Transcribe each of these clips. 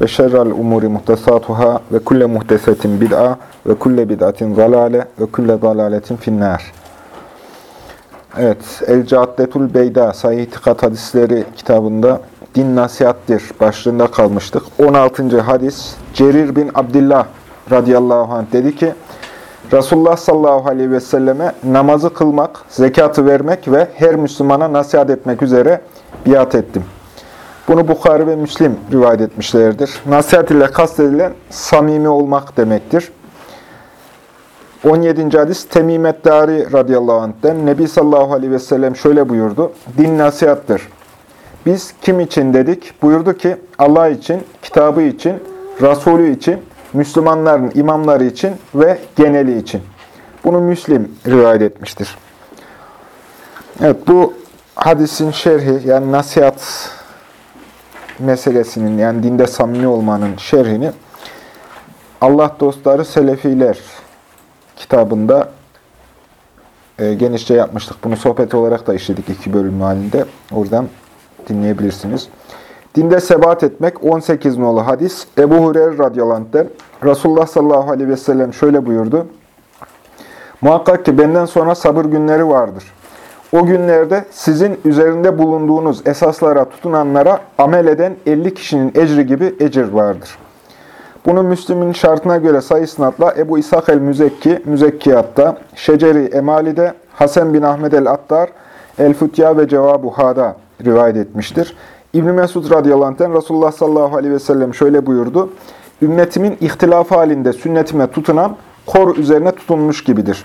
ve şerrel umuri muhtesatuhâ ve kulle muhtesetin bid'a ve kulle bid'atin zalale ve kulle zalaletin finnâr. Evet, El Caddetul Beyda, Sahih İtikat Hadisleri kitabında din nasihattir başlığında kalmıştık. 16. hadis, Cerir bin Abdullah radıyallahu anh dedi ki, Resulullah sallallahu aleyhi ve selleme namazı kılmak, zekatı vermek ve her Müslümana nasihat etmek üzere biat ettim. Bunu Bukhari ve Müslim rivayet etmişlerdir. Nasihat ile kastedilen samimi olmak demektir. 17. hadis Temimet Dari radıyallahu anh'den Nebi sallallahu aleyhi ve sellem şöyle buyurdu. Din nasihattır. Biz kim için dedik? Buyurdu ki Allah için, kitabı için, Resulü için, Müslümanların imamları için ve geneli için. Bunu Müslim rivayet etmiştir. Evet bu hadisin şerhi yani nasihat meselesinin yani dinde samimi olmanın şerhini Allah dostları Selefiler kitabında e, genişçe yapmıştık. Bunu sohbet olarak da işledik iki bölüm halinde. Oradan dinleyebilirsiniz. Dinde sebat etmek 18 nolu hadis. Ebu Hureyre radıyallahu Resulullah sallallahu aleyhi ve sellem şöyle buyurdu. Muhakkak ki benden sonra sabır günleri vardır. O günlerde sizin üzerinde bulunduğunuz esaslara tutunanlara amel eden 50 kişinin ecri gibi ecir vardır. Bunu Müslüm'ün şartına göre sayısınatla Ebu İshak el-Müzekki, Müzekkiyat'ta, Şeceri Emali'de, Hasan bin Ahmed el-Attar, El-Fütya ve Cevabu Ha'da rivayet etmiştir. İbn Mesud radıyallahu anh'ten Resulullah sallallahu aleyhi ve sellem şöyle buyurdu. Ümmetimin ihtilaf halinde sünnetime tutunan kor üzerine tutunmuş gibidir.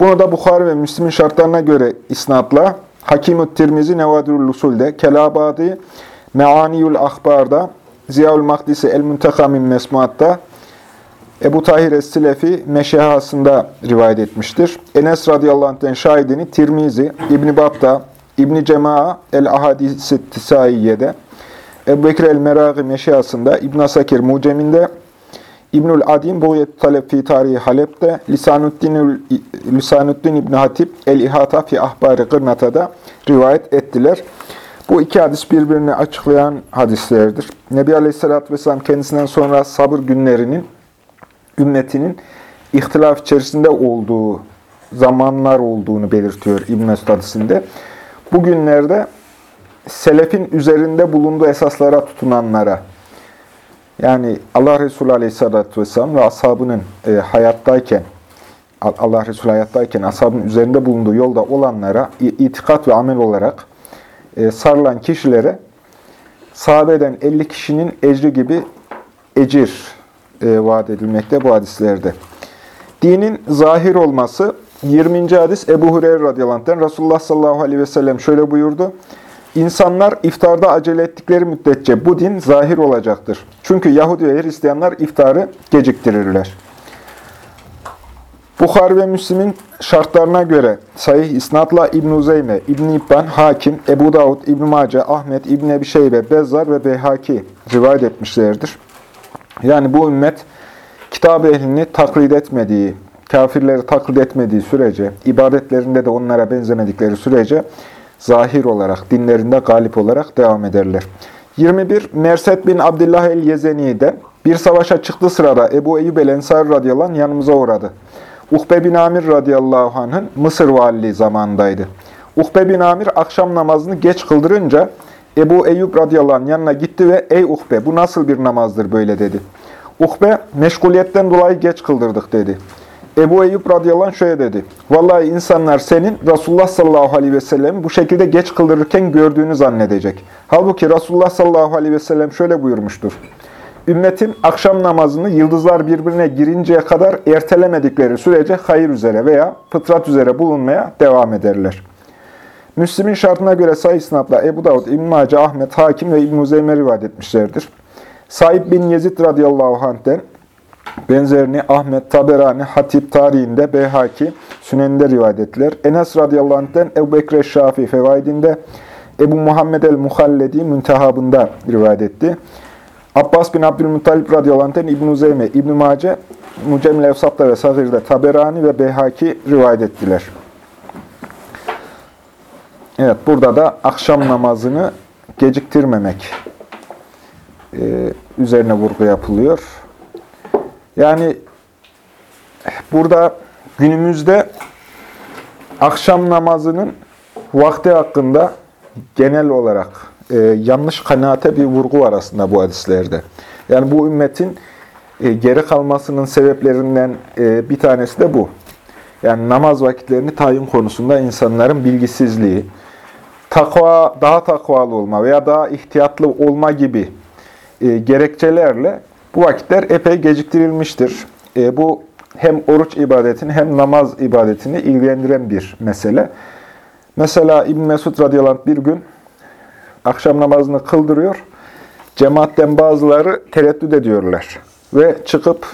Bunu da Bukhari ve Müslim'in şartlarına göre isnatla Hakim-ü Tirmizi Nevadirul Usul'de, Kelabadi Meaniyul Ahbar'da, Ziyaül Mahdisi El-Müntekamim Mesmuat'ta, Ebu Tahir Es-Silefi Meşehasında rivayet etmiştir. Enes radıyallahu anh'ten şahidini Tirmizi, İbn-i Bat'ta, İbn-i Cema'a El-Ahadis-i Tisaiye'de, Ebu Bekir El-Meragi Meşehasında, İbn Asakir Mucem'inde, İbnül Adim Buğyet Talep fi Tarihi Halep'te, Lisanuddin, Lisanuddin İbn Hatip El-İhata fi Ahbari Gırnata'da rivayet ettiler. Bu iki hadis birbirini açıklayan hadislerdir. Nebi Aleyhisselatü Vesselam kendisinden sonra sabır günlerinin, ümmetinin ihtilaf içerisinde olduğu zamanlar olduğunu belirtiyor İbn Mesud hadisinde. Bu günlerde selefin üzerinde bulunduğu esaslara tutunanlara, yani Allah Resulü Aleyhisselatü Vesselam ve ashabının e, hayattayken, Allah Resulü hayattayken ashabın üzerinde bulunduğu yolda olanlara itikat ve amel olarak e, sarılan kişilere sahabeden 50 kişinin ecri gibi ecir e, vaat edilmekte bu hadislerde. Dinin zahir olması 20. hadis Ebu Hureyre radıyallahu anh'ten Resulullah sallallahu aleyhi ve sellem şöyle buyurdu. İnsanlar iftarda acele ettikleri müddetçe bu din zahir olacaktır. Çünkü Yahudi ve Hristiyanlar iftarı geciktirirler. Bukhari ve Müslim'in şartlarına göre Sahih İsnat'la İbn-i Uzeyme, İbn-i İbban, Hakim, Ebu Davud, İbn-i Mace, Ahmet, İbn-i Ebi Şeybe, Bezzar ve Beyhaki rivayet etmişlerdir. Yani bu ümmet kitab ehlini taklit etmediği, kafirleri taklit etmediği sürece, ibadetlerinde de onlara benzemedikleri sürece zahir olarak, dinlerinde galip olarak devam ederler. 21. Merset bin Abdullah el-Yezeni'de bir savaşa çıktığı sırada Ebu Eyyub el-Ensari radıyallahu yanımıza uğradı. Uhbe bin Amir radıyallahu anh'ın Mısır valiliği zamanındaydı. Uhbe bin Amir akşam namazını geç kıldırınca Ebu Eyyub radıyallahu yanına gitti ve ''Ey Uhbe bu nasıl bir namazdır böyle?'' dedi. Uhbe meşguliyetten dolayı geç kıldırdık dedi. Ebu Eyyub radıyallahu şöyle dedi. Vallahi insanlar senin Resulullah sallallahu aleyhi ve sellem bu şekilde geç kıldırırken gördüğünü zannedecek. Halbuki Resulullah sallallahu aleyhi ve sellem şöyle buyurmuştur. Ümmetim akşam namazını yıldızlar birbirine girinceye kadar ertelemedikleri sürece hayır üzere veya fıtrat üzere bulunmaya devam ederler. Müslim'in şartına göre sayı sınavla Ebu Davud, İbn-i Ahmet, Hakim ve İbn-i Zeyme rivayet etmişlerdir. Said bin Yezid radıyallahu anh'ten benzerini Ahmet Taberani Hatip tarihinde Beyhaki Sünen'de rivayet ettiler. Enes radıyallahu anh'ten Ebu Bekir Şafii fevaidinde Ebu Muhammed el-Muhalledi müntehabında rivayet etti. Abbas bin Abdülmuttalib radıyallahu anh'ten İbn-i Zeyme, İbn-i Mace, Mucemil Efsap'ta ve Sagir'de Taberani ve Beyhaki rivayet ettiler. Evet, burada da akşam namazını geciktirmemek e, üzerine vurgu yapılıyor. Yani burada günümüzde akşam namazının vakti hakkında genel olarak e, yanlış kanaate bir vurgu var aslında bu hadislerde. Yani bu ümmetin e, geri kalmasının sebeplerinden e, bir tanesi de bu. Yani namaz vakitlerini tayin konusunda insanların bilgisizliği, takva, daha takvalı olma veya daha ihtiyatlı olma gibi e, gerekçelerle bu vakitler epey geciktirilmiştir. E, bu hem oruç ibadetini hem namaz ibadetini ilgilendiren bir mesele. Mesela İbn Mesud radıyallahu anh bir gün akşam namazını kıldırıyor. Cemaatten bazıları tereddüt ediyorlar. Ve çıkıp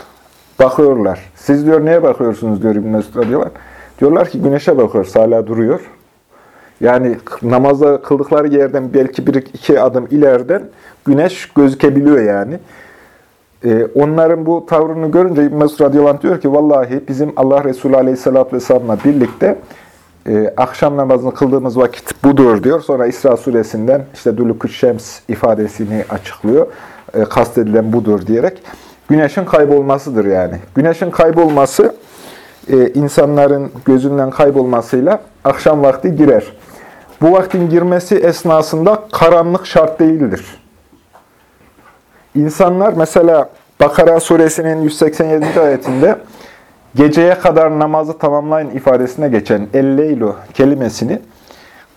bakıyorlar. Siz diyor neye bakıyorsunuz diyor İbn Mesud radıyallahu anh. Diyorlar ki güneşe bakıyoruz hala duruyor. Yani namazda kıldıkları yerden belki bir iki adım ileriden güneş gözükebiliyor yani. Ee, onların bu tavrını görünce İbn Mesud radıyallahu diyor ki vallahi bizim Allah Resulü aleyhissalatü vesselam'la birlikte e, akşam namazını kıldığımız vakit budur diyor. Sonra İsra suresinden işte Dülükü Şems ifadesini açıklıyor. E, kastedilen budur diyerek. Güneşin kaybolmasıdır yani. Güneşin kaybolması e, insanların gözünden kaybolmasıyla akşam vakti girer. Bu vaktin girmesi esnasında karanlık şart değildir. İnsanlar mesela Bakara suresinin 187. ayetinde geceye kadar namazı tamamlayın ifadesine geçen el-leylu kelimesini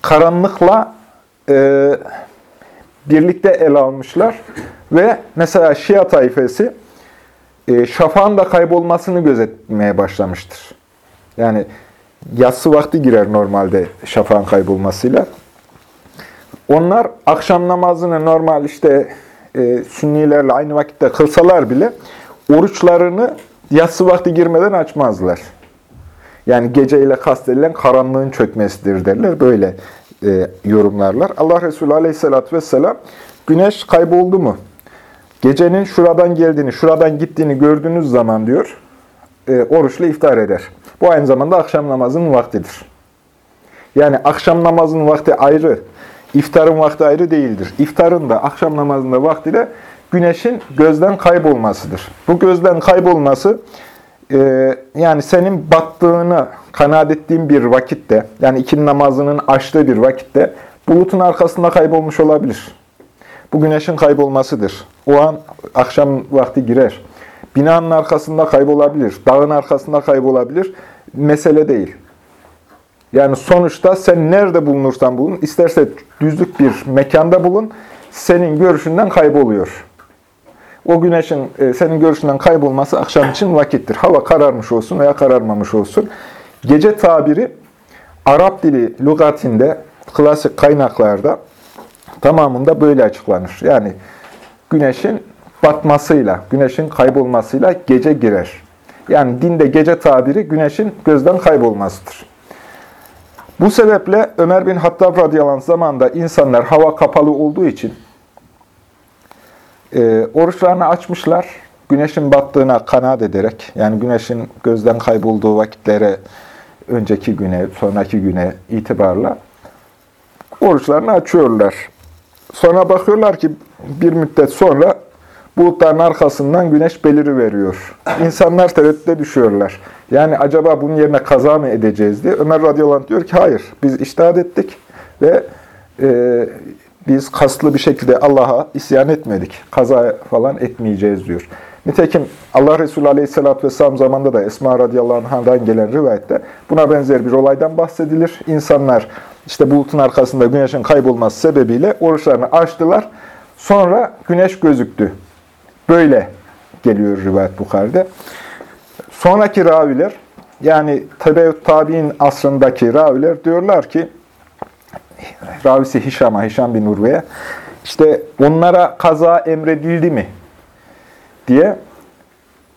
karanlıkla e, birlikte ele almışlar. Ve mesela Şia tayfesi e, şafağın da kaybolmasını gözetmeye başlamıştır. Yani yatsı vakti girer normalde şafağın kaybolmasıyla. Onlar akşam namazını normal işte e, sünnilerle aynı vakitte kılsalar bile oruçlarını yatsı vakti girmeden açmazlar. Yani geceyle kastedilen karanlığın çökmesidir derler. Böyle e, yorumlarlar. Allah Resulü Aleyhisselatü vesselam güneş kayboldu mu? Gecenin şuradan geldiğini, şuradan gittiğini gördüğünüz zaman diyor, e, oruçla iftar eder. Bu aynı zamanda akşam namazının vaktidir. Yani akşam namazının vakti ayrı, iftarın vakti ayrı değildir. İftarın da akşam namazında vakti de güneşin gözden kaybolmasıdır. Bu gözden kaybolması e, yani senin battığını kanaat ettiğin bir vakitte, yani ikindi namazının açtığı bir vakitte bulutun arkasında kaybolmuş olabilir. Bu güneşin kaybolmasıdır. O an akşam vakti girer. Binanın arkasında kaybolabilir, dağın arkasında kaybolabilir. Mesele değil. Yani sonuçta sen nerede bulunursan bulun, isterse düzlük bir mekanda bulun, senin görüşünden kayboluyor. O güneşin e, senin görüşünden kaybolması akşam için vakittir. Hava kararmış olsun veya kararmamış olsun. Gece tabiri Arap dili lügatinde, klasik kaynaklarda tamamında böyle açıklanır. Yani güneşin batmasıyla, güneşin kaybolmasıyla gece girer. Yani dinde gece tabiri güneşin gözden kaybolmasıdır. Bu sebeple Ömer bin Hattab radıyallahu zamanında insanlar hava kapalı olduğu için e, oruçlarını açmışlar. Güneşin battığına kanaat ederek, yani güneşin gözden kaybolduğu vakitlere önceki güne, sonraki güne itibarla oruçlarını açıyorlar. Sonra bakıyorlar ki bir müddet sonra bulutların arkasından güneş beliri veriyor. İnsanlar tereddüte düşüyorlar. Yani acaba bunun yerine kaza mı edeceğiz diye. Ömer radıyallahu diyor ki hayır biz iştahat ettik ve e, biz kaslı bir şekilde Allah'a isyan etmedik. Kaza falan etmeyeceğiz diyor. Nitekim Allah Resulü Aleyhisselatü Vesselam zamanında da Esma radıyallahu anh'dan gelen rivayette buna benzer bir olaydan bahsedilir. İnsanlar işte bulutun arkasında güneşin kaybolması sebebiyle oruçlarını açtılar. Sonra güneş gözüktü. Böyle geliyor rivayet Bukhari'de. Sonraki raviler, yani Tebevt Tabi'in asrındaki raviler diyorlar ki, ravisi Hişam'a, Hişam bin Urve'ye, işte onlara kaza emredildi mi diye.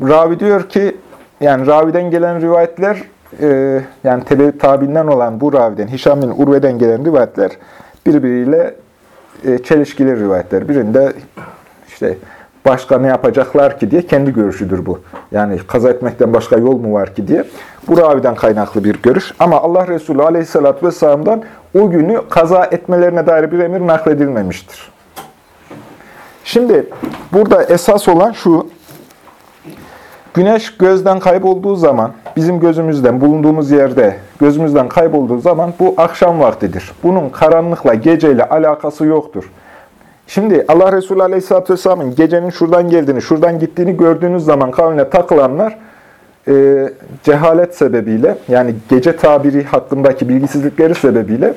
Ravi diyor ki, yani raviden gelen rivayetler, e, yani tebe tabinden olan bu raviden, Hişam bin Urve'den gelen rivayetler birbiriyle e, çelişkili rivayetler. Birinde işte başka ne yapacaklar ki diye kendi görüşüdür bu. Yani kaza etmekten başka yol mu var ki diye. Bu raviden kaynaklı bir görüş. Ama Allah Resulü Aleyhisselatü Vesselam'dan o günü kaza etmelerine dair bir emir nakledilmemiştir. Şimdi burada esas olan şu, güneş gözden kaybolduğu zaman, bizim gözümüzden, bulunduğumuz yerde gözümüzden kaybolduğu zaman bu akşam vaktidir. Bunun karanlıkla, geceyle alakası yoktur. Şimdi Allah Resulü Aleyhisselatü Vesselam'ın gecenin şuradan geldiğini, şuradan gittiğini gördüğünüz zaman kavline takılanlar e, cehalet sebebiyle, yani gece tabiri hakkındaki bilgisizlikleri sebebiyle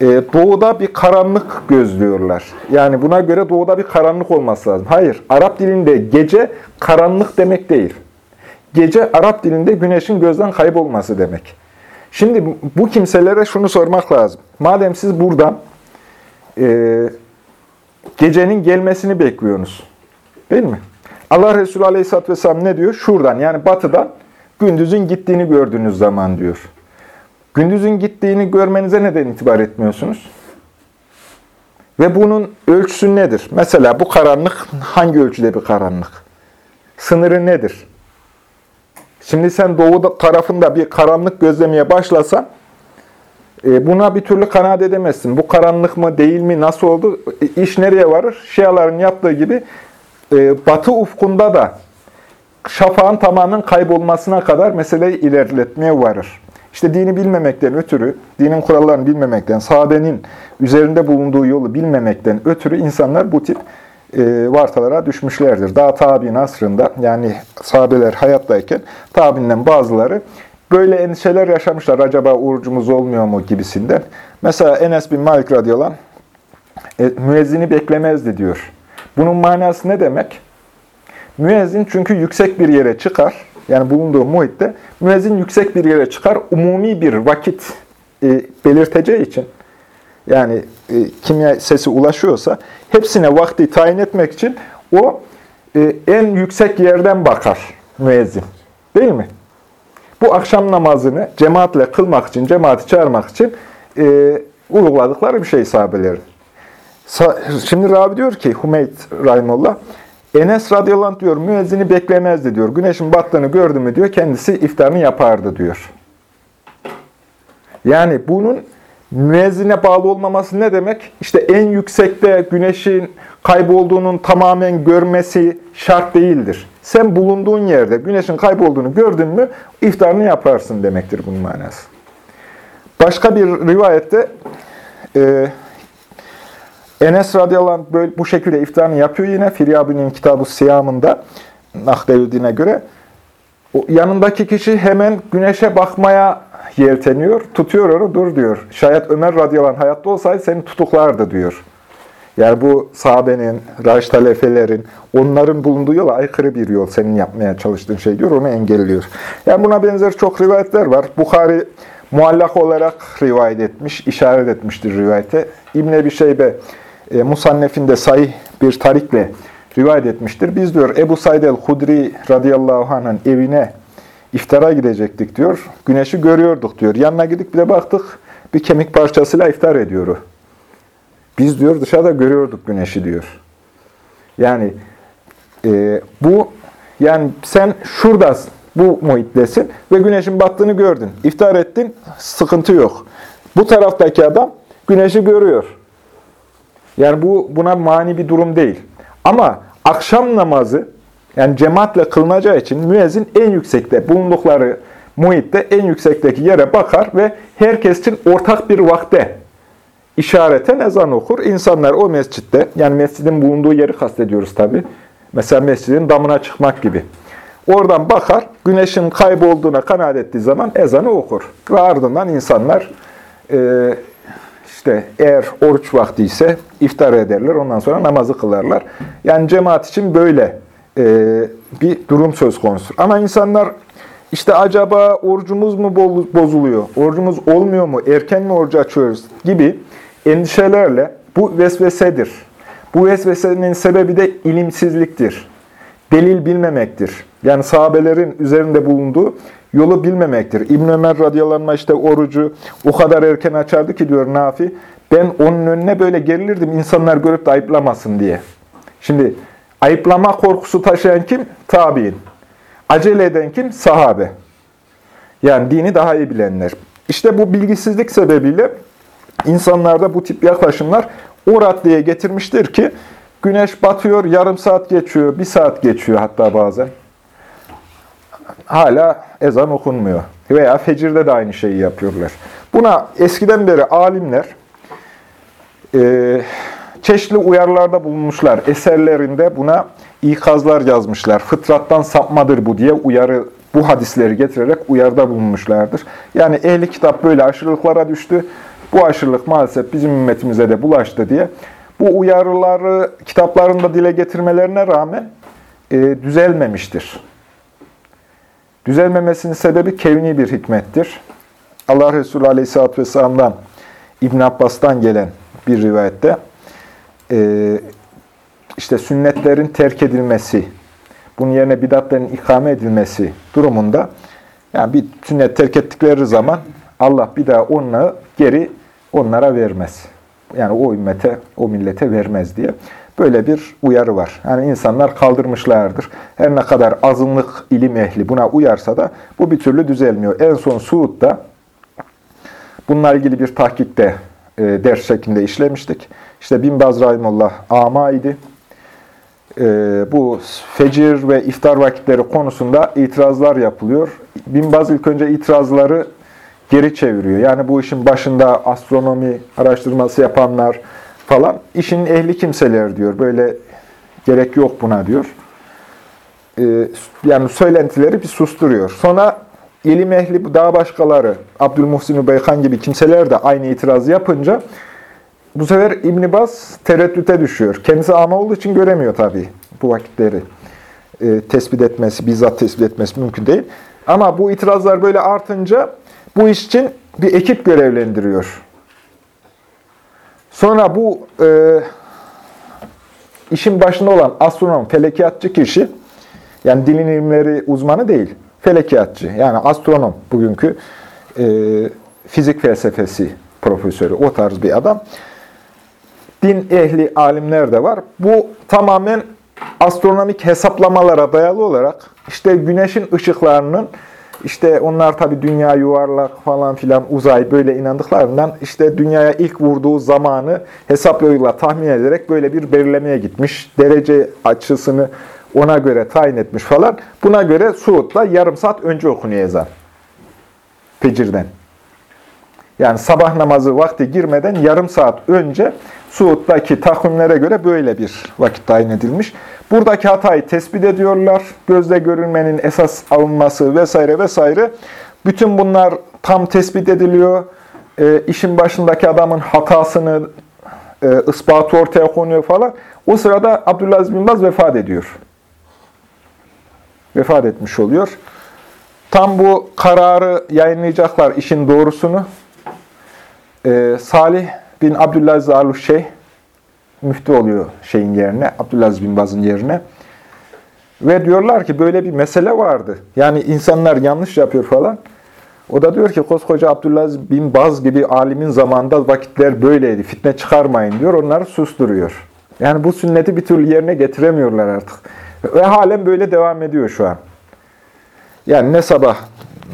e, doğuda bir karanlık gözlüyorlar. Yani buna göre doğuda bir karanlık olması lazım. Hayır, Arap dilinde gece karanlık demek değil. Gece Arap dilinde güneşin gözden kaybolması demek. Şimdi bu kimselere şunu sormak lazım. Madem siz buradan e, gecenin gelmesini bekliyorsunuz. Değil mi? Allah Resulü Aleyhisselatü Vesselam ne diyor? Şuradan yani batıdan gündüzün gittiğini gördüğünüz zaman diyor. Gündüzün gittiğini görmenize neden itibar etmiyorsunuz? Ve bunun ölçüsü nedir? Mesela bu karanlık hangi ölçüde bir karanlık? Sınırı nedir? Şimdi sen doğu tarafında bir karanlık gözlemeye başlasan, buna bir türlü kanaat edemezsin. Bu karanlık mı, değil mi, nasıl oldu? E, iş nereye varır? Şiaların yaptığı gibi e, batı ufkunda da şafağın tamamen kaybolmasına kadar meseleyi ilerletmeye varır. İşte dini bilmemekten ötürü, dinin kurallarını bilmemekten, sahabenin üzerinde bulunduğu yolu bilmemekten ötürü insanlar bu tip e, vartalara düşmüşlerdir. Daha tabi asrında, yani sahabeler hayattayken tabinden bazıları böyle endişeler yaşamışlar. Acaba orucumuz olmuyor mu gibisinden. Mesela Enes bin Malik radıyallahu anh, e, müezzini beklemezdi diyor. Bunun manası ne demek? Müezzin çünkü yüksek bir yere çıkar yani bulunduğu muhitte müezzin yüksek bir yere çıkar, umumi bir vakit e, belirteceği için, yani e, kimya sesi ulaşıyorsa, hepsine vakti tayin etmek için o e, en yüksek yerden bakar müezzin. Değil mi? Bu akşam namazını cemaatle kılmak için, cemaati çağırmak için e, uyguladıkları bir şey sahabelerin. Şimdi Rabi diyor ki, Hümeyt Rahimullah, Enes radıyallahu anh diyor, müezzini beklemezdi diyor. Güneşin battığını gördü mü diyor, kendisi iftarını yapardı diyor. Yani bunun müezzine bağlı olmaması ne demek? İşte en yüksekte güneşin kaybolduğunun tamamen görmesi şart değildir. Sen bulunduğun yerde güneşin kaybolduğunu gördün mü iftarını yaparsın demektir bunun manası. Başka bir rivayette e, Enes radıyallahu böyle, bu şekilde iftarını yapıyor yine Firyabi'nin kitabı Siyam'ında Nakdeddin'e göre. O, yanındaki kişi hemen güneşe bakmaya yelteniyor. Tutuyor onu dur diyor. Şayet Ömer radıyallahu anh hayatta olsaydı seni tutuklardı diyor. Yani bu sahabenin, raş talefelerin, onların bulunduğu yola aykırı bir yol. Senin yapmaya çalıştığın şey diyor, onu engelliyor. Yani buna benzer çok rivayetler var. Bukhari muallak olarak rivayet etmiş, işaret etmiştir rivayete. İbn Ebi Şeybe e, Musannef'inde sayı bir tarikle rivayet etmiştir. Biz diyor Ebu Said el-Hudri radıyallahu anh'ın evine iftara gidecektik diyor. Güneşi görüyorduk diyor. Yanına gidip bir de baktık bir kemik parçasıyla iftar ediyor. Biz diyor dışarıda görüyorduk güneşi diyor. Yani e, bu yani sen şuradasın, bu muhittesin ve güneşin battığını gördün. İftar ettin, sıkıntı yok. Bu taraftaki adam güneşi görüyor. Yani bu buna mani bir durum değil. Ama akşam namazı yani cemaatle kılınacağı için müezzin en yüksekte bulundukları muhitte en yüksekteki yere bakar ve herkes için ortak bir vakte işareten ezan okur. İnsanlar o mescitte, yani mescidin bulunduğu yeri kastediyoruz tabi. Mesela mescidin damına çıkmak gibi. Oradan bakar, güneşin kaybolduğuna kanaat ettiği zaman ezanı okur. Ve ardından insanlar e, işte eğer oruç vakti ise iftar ederler, ondan sonra namazı kılarlar. Yani cemaat için böyle e, bir durum söz konusu. Ama insanlar işte acaba orucumuz mu bozuluyor, orucumuz olmuyor mu, erken mi orucu açıyoruz gibi endişelerle bu vesvesedir. Bu vesvesenin sebebi de ilimsizliktir. delil bilmemektir. Yani sahabelerin üzerinde bulunduğu yolu bilmemektir. İbn Ömer radıyallahu işte orucu o kadar erken açardı ki diyor Nafi, ben onun önüne böyle gerilirdim insanlar görüp de ayıplamasın diye. Şimdi ayıplama korkusu taşıyan kim? Tabi'in. Acele eden kim? Sahabe. Yani dini daha iyi bilenler. İşte bu bilgisizlik sebebiyle insanlarda bu tip yaklaşımlar o raddeye getirmiştir ki güneş batıyor, yarım saat geçiyor, bir saat geçiyor hatta bazen. Hala ezan okunmuyor. Veya fecirde de aynı şeyi yapıyorlar. Buna eskiden beri alimler e, çeşitli uyarılarda bulunmuşlar. Eserlerinde buna ikazlar yazmışlar. Fıtrattan sapmadır bu diye uyarı bu hadisleri getirerek uyarıda bulunmuşlardır. Yani ehli kitap böyle aşırılıklara düştü. Bu aşırılık maalesef bizim ümmetimize de bulaştı diye. Bu uyarıları kitaplarında dile getirmelerine rağmen e, düzelmemiştir. Düzelmemesinin sebebi kevni bir hikmettir. Allah Resulü Aleyhisselatü Vesselam'dan, İbn Abbas'tan gelen bir rivayette e, işte sünnetlerin terk edilmesi, bunun yerine bidatlerin ikame edilmesi durumunda yani bir sünnet terk ettikleri zaman Allah bir daha onu geri onlara vermez. Yani o ümmete, o millete vermez diye. Böyle bir uyarı var. Yani insanlar kaldırmışlardır. Her ne kadar azınlık ilim ehli buna uyarsa da bu bir türlü düzelmiyor. En son Suud'da bununla ilgili bir tahkikte e, ders şeklinde işlemiştik. İşte Bin Baz Rahimullah ama idi. E, bu fecir ve iftar vakitleri konusunda itirazlar yapılıyor. Bin Baz ilk önce itirazları geri çeviriyor. Yani bu işin başında astronomi araştırması yapanlar falan işin ehli kimseler diyor. Böyle gerek yok buna diyor. Ee, yani söylentileri bir susturuyor. Sonra ilim ehli daha başkaları Abdülmuhsin Beykan gibi kimseler de aynı itirazı yapınca bu sefer İbn Baz tereddüte düşüyor. Kendisi ama olduğu için göremiyor tabii bu vakitleri. E, tespit etmesi, bizzat tespit etmesi mümkün değil. Ama bu itirazlar böyle artınca bu iş için bir ekip görevlendiriyor. Sonra bu e, işin başında olan astronom, felekiyatçı kişi, yani dilin ilimleri uzmanı değil, felekiyatçı, yani astronom bugünkü e, fizik felsefesi profesörü, o tarz bir adam. Din ehli alimler de var. Bu tamamen astronomik hesaplamalara dayalı olarak işte güneşin ışıklarının işte onlar tabi dünya yuvarlak falan filan uzay böyle inandıklarından işte dünyaya ilk vurduğu zamanı hesaplıyorlar tahmin ederek böyle bir belirlemeye gitmiş. Derece açısını ona göre tayin etmiş falan. Buna göre Suud'da yarım saat önce okunuyor ezan. Fecirden. Yani sabah namazı vakti girmeden yarım saat önce Suud'daki takvimlere göre böyle bir vakit tayin edilmiş. Buradaki hatayı tespit ediyorlar. Gözle görünmenin esas alınması vesaire vesaire. Bütün bunlar tam tespit ediliyor. E, işin başındaki adamın hatasını e, ispatı ortaya konuyor falan. O sırada Abdülaziz bin Baz vefat ediyor. Vefat etmiş oluyor. Tam bu kararı yayınlayacaklar işin doğrusunu. E, Salih bin Abdülaziz Aluşşeyh müftü oluyor şeyin yerine, Abdülaziz bin Baz'ın yerine. Ve diyorlar ki böyle bir mesele vardı. Yani insanlar yanlış yapıyor falan. O da diyor ki koskoca Abdülaziz bin Baz gibi alimin zamanında vakitler böyleydi. Fitne çıkarmayın diyor. Onları susturuyor. Yani bu sünneti bir türlü yerine getiremiyorlar artık. Ve halen böyle devam ediyor şu an. Yani ne sabah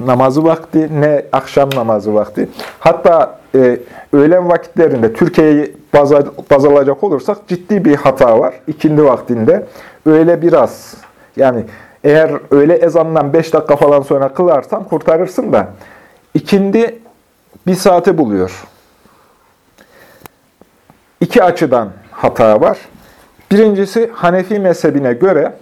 namazı vakti ne akşam namazı vakti. Hatta e, öğlen vakitlerinde Türkiye'yi baz, baz alacak olursak ciddi bir hata var. İkindi vaktinde öyle biraz yani eğer öğle ezanından 5 dakika falan sonra kılarsan kurtarırsın da ikindi bir saate buluyor. İki açıdan hata var. Birincisi Hanefi mezhebine göre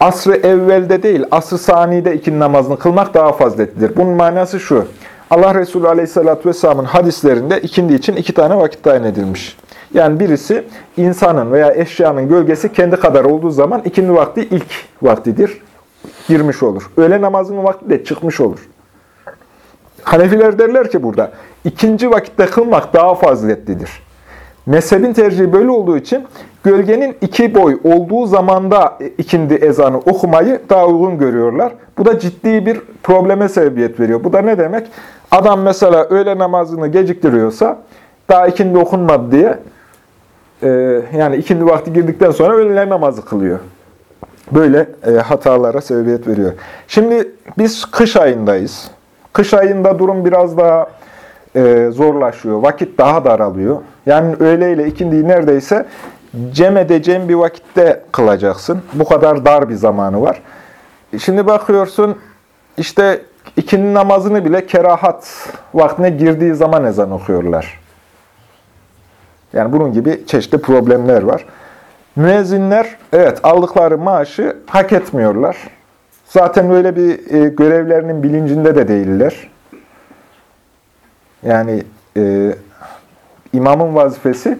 asrı evvelde değil, asrı saniyede ikindi namazını kılmak daha faziletlidir. Bunun manası şu. Allah Resulü Aleyhisselatü Vesselam'ın hadislerinde ikindi için iki tane vakit tayin edilmiş. Yani birisi insanın veya eşyanın gölgesi kendi kadar olduğu zaman ikindi vakti ilk vaktidir. Girmiş olur. Öğle namazının vakti de çıkmış olur. Hanefiler derler ki burada, ikinci vakitte kılmak daha faziletlidir. Mezhebin tercihi böyle olduğu için gölgenin iki boy olduğu zamanda ikindi ezanı okumayı daha uygun görüyorlar. Bu da ciddi bir probleme sebebiyet veriyor. Bu da ne demek? Adam mesela öğle namazını geciktiriyorsa daha ikindi okunmadı diye e, yani ikindi vakti girdikten sonra öğle namazı kılıyor. Böyle e, hatalara sebebiyet veriyor. Şimdi biz kış ayındayız. Kış ayında durum biraz daha e, zorlaşıyor. Vakit daha daralıyor. Yani öğleyle ikindiyi neredeyse cem edeceğin bir vakitte kılacaksın. Bu kadar dar bir zamanı var. Şimdi bakıyorsun işte ikindi namazını bile kerahat vaktine girdiği zaman ezan okuyorlar. Yani bunun gibi çeşitli problemler var. Müezzinler evet aldıkları maaşı hak etmiyorlar. Zaten böyle bir e, görevlerinin bilincinde de değiller. Yani e, imamın vazifesi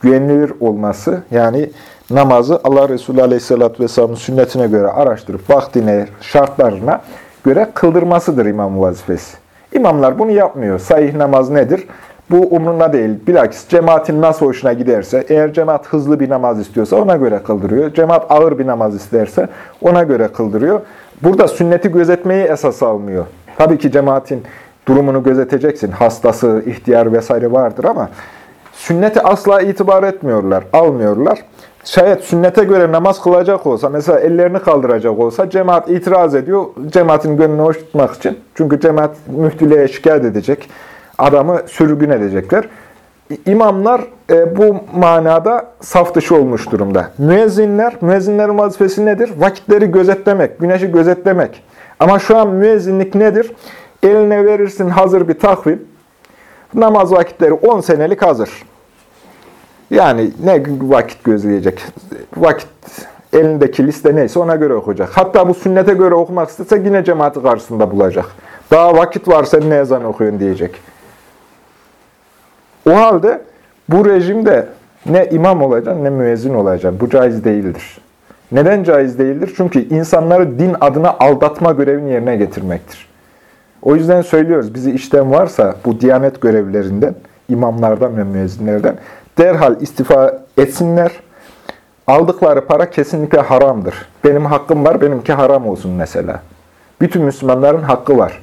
güvenilir olması. Yani namazı Allah Resulü Aleyhisselatü Vesselam'ın sünnetine göre araştırıp vaktine, şartlarına göre kıldırmasıdır imamın vazifesi. İmamlar bunu yapmıyor. Sahih namaz nedir? Bu umruna değil. Bilakis cemaatin nasıl hoşuna giderse, eğer cemaat hızlı bir namaz istiyorsa ona göre kıldırıyor. Cemaat ağır bir namaz isterse ona göre kıldırıyor. Burada sünneti gözetmeyi esas almıyor. Tabii ki cemaatin durumunu gözeteceksin. Hastası, ihtiyar vesaire vardır ama sünneti asla itibar etmiyorlar, almıyorlar. Şayet sünnete göre namaz kılacak olsa, mesela ellerini kaldıracak olsa cemaat itiraz ediyor. Cemaatin gönlünü hoş tutmak için. Çünkü cemaat müftülüğe şikayet edecek. Adamı sürgün edecekler. İmamlar e, bu manada saf dışı olmuş durumda. Müezzinler, müezzinlerin vazifesi nedir? Vakitleri gözetlemek, güneşi gözetlemek. Ama şu an müezzinlik nedir? Eline verirsin hazır bir takvim. Namaz vakitleri 10 senelik hazır. Yani ne vakit gözleyecek? Vakit elindeki liste neyse ona göre okuyacak. Hatta bu sünnete göre okumak istese yine cemaati karşısında bulacak. Daha vakit var sen ne ezan okuyorsun diyecek. O halde bu rejimde ne imam olacaksın ne müezzin olacaksın. Bu caiz değildir. Neden caiz değildir? Çünkü insanları din adına aldatma görevini yerine getirmektir. O yüzden söylüyoruz, bizi işten varsa bu diyanet görevlerinden, imamlardan ve müezzinlerden derhal istifa etsinler. Aldıkları para kesinlikle haramdır. Benim hakkım var, benimki haram olsun mesela. Bütün Müslümanların hakkı var.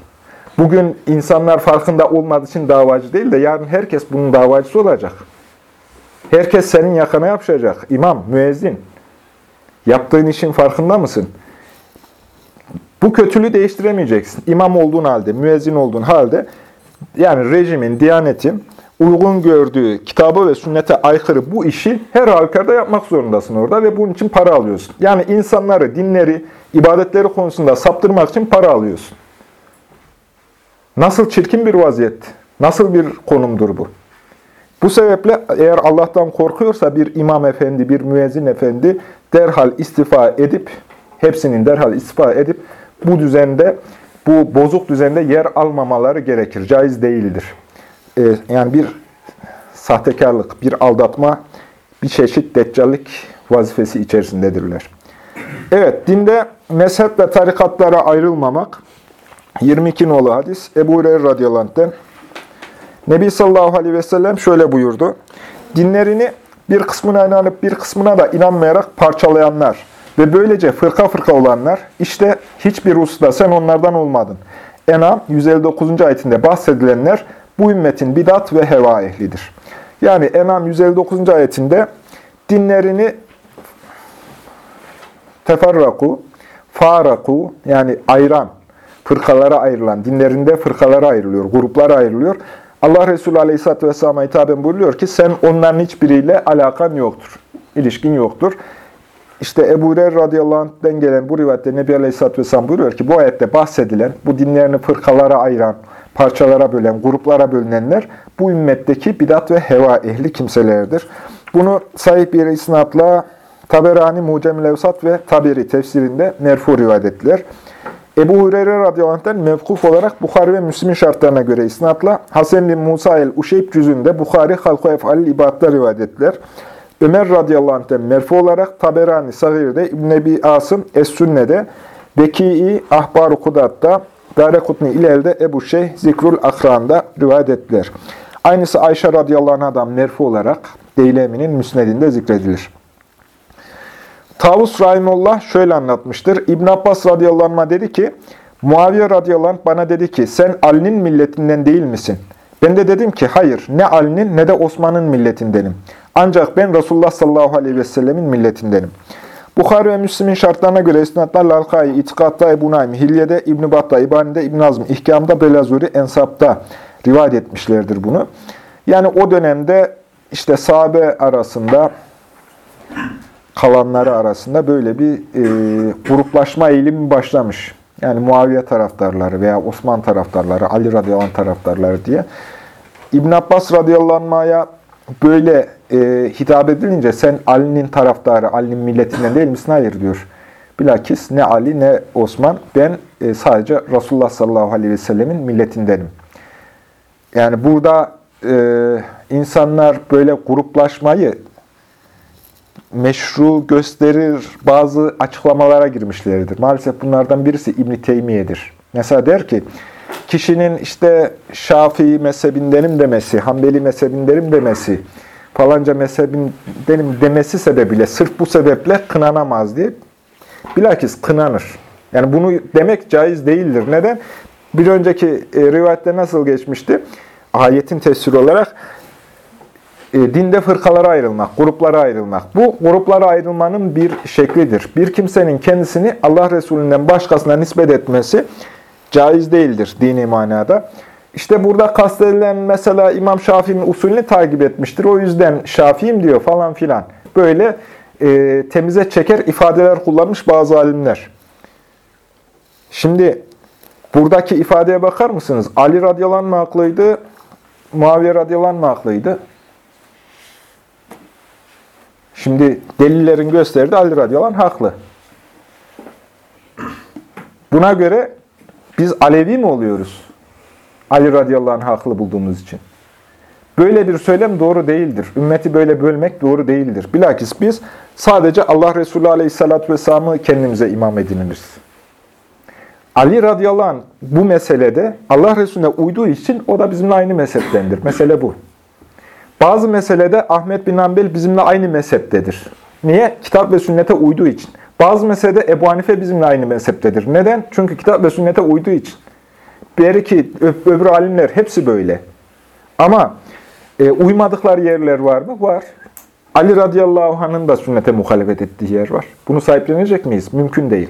Bugün insanlar farkında olmadığı için davacı değil de yarın herkes bunun davacısı olacak. Herkes senin yakana yapışacak. İmam, müezzin. Yaptığın işin farkında mısın? Bu kötülüğü değiştiremeyeceksin. İmam olduğun halde, müezzin olduğun halde yani rejimin, diyanetin uygun gördüğü kitabı ve sünnete aykırı bu işi her halükarda yapmak zorundasın orada ve bunun için para alıyorsun. Yani insanları, dinleri, ibadetleri konusunda saptırmak için para alıyorsun. Nasıl çirkin bir vaziyet, nasıl bir konumdur bu? Bu sebeple eğer Allah'tan korkuyorsa bir imam efendi, bir müezzin efendi derhal istifa edip, hepsinin derhal istifa edip bu düzende, bu bozuk düzende yer almamaları gerekir. Caiz değildir. Ee, yani bir sahtekarlık, bir aldatma, bir çeşit deccallik vazifesi içerisindedirler. Evet, dinde mezhep ve tarikatlara ayrılmamak, 22 nolu hadis, Ebu Hureyre radıyallahu anh'ten, Nebi sallallahu aleyhi ve sellem şöyle buyurdu. Dinlerini bir kısmına inanıp bir kısmına da inanmayarak parçalayanlar ve böylece fırka fırka olanlar, işte hiçbir hususta sen onlardan olmadın. Enam 159. ayetinde bahsedilenler bu ümmetin bidat ve heva ehlidir. Yani Enam 159. ayetinde dinlerini teferraku, faraku yani ayıran, fırkalara ayrılan, dinlerinde fırkalara ayrılıyor, gruplara ayrılıyor. Allah Resulü Aleyhisselatü Vesselam'a hitaben buyuruyor ki sen onların hiçbiriyle alakan yoktur, ilişkin yoktur. İşte Ebu Hureyre radıyallahu anh'den gelen bu rivayette Nebi Aleyhisselatü Vesselam buyuruyor ki bu ayette bahsedilen, bu dinlerini fırkalara ayıran, parçalara bölen, gruplara bölünenler bu ümmetteki bidat ve heva ehli kimselerdir. Bunu sahip bir isnatla Taberani Mucem-i Levsat ve Taberi tefsirinde merfu rivayet ettiler. Ebu Hureyre radıyallahu anh'ten mevkuf olarak Bukhari ve Müslim'in şartlarına göre isnatla Hasan bin Musa el-Uşeyb cüzünde Bukhari Halku Ef'al ibadetler rivayet ettiler. Ömer radıyallahu anh'ten merfu olarak Taberani Sagir'de, İbn Ebi Asım Es-Sünne'de, Beki'i Ahbar-ı Kudat'ta, Darekutni İlel'de Ebu Şeyh Zikrul Akran'da rivayet ettiler. Aynısı Ayşe radıyallahu anh'dan merfu olarak Deylemi'nin müsnedinde zikredilir. Tavus Rahimullah şöyle anlatmıştır. İbn Abbas radıyallahu anh dedi ki, Muaviye radıyallahu anh bana dedi ki, sen Ali'nin milletinden değil misin? Ben de dedim ki, hayır, ne Ali'nin ne de Osman'ın milletindenim. Ancak ben Resulullah sallallahu aleyhi ve sellemin milletindenim. Bukhari ve Müslim'in şartlarına göre isnatlar Lalkai, İtikad'da Ebu Naim, Hilye'de İbn-i Battah, İbani'de İbn Azm, İhkam'da Belazuri, Ensap'ta rivayet etmişlerdir bunu. Yani o dönemde işte sahabe arasında kalanları arasında böyle bir e, gruplaşma eğilimi başlamış. Yani Muaviye taraftarları veya Osman taraftarları, Ali radıyallahu anh taraftarları diye. İbn Abbas radıyallahu anh'a böyle e, hitap edilince sen Ali'nin taraftarı, Ali'nin milletinden değil misin? Hayır diyor. Bilakis ne Ali ne Osman, ben e, sadece Resulullah sallallahu aleyhi ve sellemin milletindenim. Yani burada e, insanlar böyle gruplaşmayı meşru gösterir bazı açıklamalara girmişlerdir. Maalesef bunlardan birisi İbn Teymiye'dir. Mesela der ki, kişinin işte Şafii mezhebindenim demesi, Hanbeli mezhebindenim demesi, falanca mezhebindenim demesi sebebiyle, sırf bu sebeple kınanamaz diye. Bilakis kınanır. Yani bunu demek caiz değildir. Neden? Bir önceki e, rivayette nasıl geçmişti? Ayetin tefsiri olarak dinde fırkalara ayrılmak, gruplara ayrılmak. Bu gruplara ayrılmanın bir şeklidir. Bir kimsenin kendisini Allah Resulü'nden başkasına nispet etmesi caiz değildir dini manada. İşte burada kastedilen mesela İmam Şafii'nin usulünü takip etmiştir. O yüzden Şafii'yim diyor falan filan. Böyle e, temize çeker ifadeler kullanmış bazı alimler. Şimdi buradaki ifadeye bakar mısınız? Ali radıyallahu anh mı haklıydı? Muaviye radıyallahu anh mı haklıydı? Şimdi delillerin gösterdiği Ali radıyallahu anh haklı. Buna göre biz Alevi mi oluyoruz? Ali radıyallahu anh haklı bulduğumuz için. Böyle bir söylem doğru değildir. Ümmeti böyle bölmek doğru değildir. Bilakis biz sadece Allah Resulü aleyhissalatü vesselam'ı kendimize imam ediniriz. Ali radıyallahu anh bu meselede Allah Resulüne uyduğu için o da bizimle aynı mezheptendir. Mesele bu. Bazı meselede Ahmet bin Hanbel bizimle aynı mezheptedir. Niye? Kitap ve sünnete uyduğu için. Bazı meselede Ebu Hanife bizimle aynı mezheptedir. Neden? Çünkü kitap ve sünnete uyduğu için. Belki öbür alimler hepsi böyle. Ama e, uymadıkları yerler var mı? Var. Ali radıyallahu anh'ın da sünnete muhalefet ettiği yer var. Bunu sahiplenecek miyiz? Mümkün değil.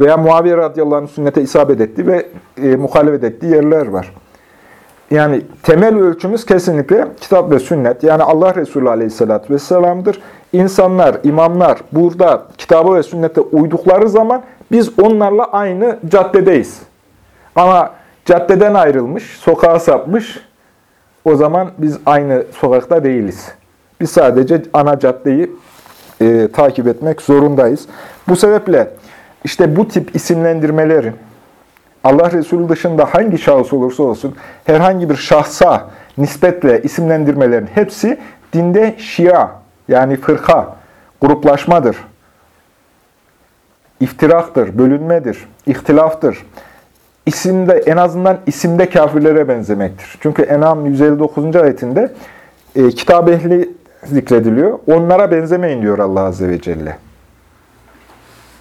Veya Muaviye radıyallahu anh'ın sünnete isabet ettiği ve e, muhalefet ettiği yerler var. Yani temel ölçümüz kesinlikle kitap ve sünnet. Yani Allah Resulü aleyhissalatü vesselam'dır. İnsanlar, imamlar burada kitaba ve sünnete uydukları zaman biz onlarla aynı caddedeyiz. Ama caddeden ayrılmış, sokağa sapmış, o zaman biz aynı sokakta değiliz. Biz sadece ana caddeyi e, takip etmek zorundayız. Bu sebeple işte bu tip isimlendirmelerin, Allah Resulü dışında hangi şahıs olursa olsun herhangi bir şahsa nispetle isimlendirmelerin hepsi dinde şia yani fırka, gruplaşmadır. İftiraktır, bölünmedir, ihtilaftır. İsimde, en azından isimde kafirlere benzemektir. Çünkü Enam 159. ayetinde e, kitap ehli zikrediliyor. Onlara benzemeyin diyor Allah Azze ve Celle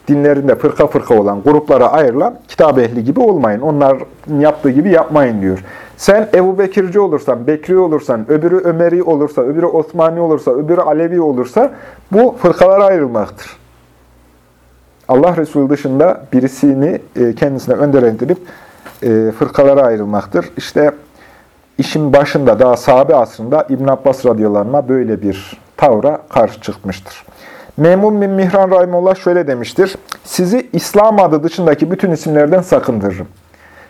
dinlerinde fırka fırka olan, gruplara ayrılan kitap ehli gibi olmayın. Onlar yaptığı gibi yapmayın diyor. Sen Ebu Bekirci olursan, Bekri olursan, öbürü Ömeri olursa, öbürü Osmani olursa, öbürü Alevi olursa bu fırkalara ayrılmaktır. Allah Resulü dışında birisini e, kendisine önder edilip e, fırkalara ayrılmaktır. İşte işin başında daha sahabe asrında İbn Abbas radıyallahu böyle bir tavra karşı çıkmıştır. Memun bin Mihran Rahimullah şöyle demiştir. Sizi İslam adı dışındaki bütün isimlerden sakındırırım.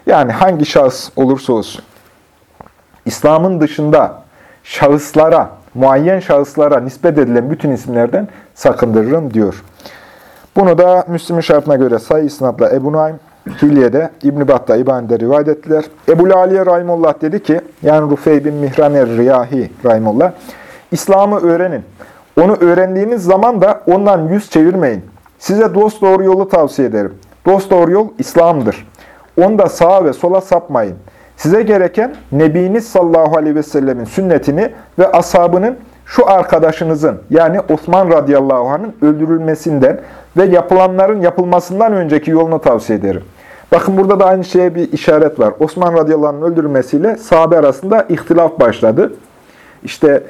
Yani hangi şahıs olursa olsun. İslam'ın dışında şahıslara, muayyen şahıslara nispet edilen bütün isimlerden sakındırırım diyor. Bunu da Müslüm'ün şartına göre sayı isnatla Ebu Naim, Hilye'de, İbn-i Battah, İbane'de rivayet ettiler. Ebu Aliye Rahimullah dedi ki, yani Rufey bin Mihran er-Riyahi Rahimullah, İslam'ı öğrenin. Onu öğrendiğiniz zaman da ondan yüz çevirmeyin. Size dost doğru yolu tavsiye ederim. Dost doğru yol İslam'dır. Onda sağa ve sola sapmayın. Size gereken Nebiniz sallallahu aleyhi ve sellemin sünnetini ve ashabının şu arkadaşınızın yani Osman radıyallahu anh'ın öldürülmesinden ve yapılanların yapılmasından önceki yolunu tavsiye ederim. Bakın burada da aynı şeye bir işaret var. Osman radıyallahu anh'ın öldürülmesiyle sahabe arasında ihtilaf başladı. İşte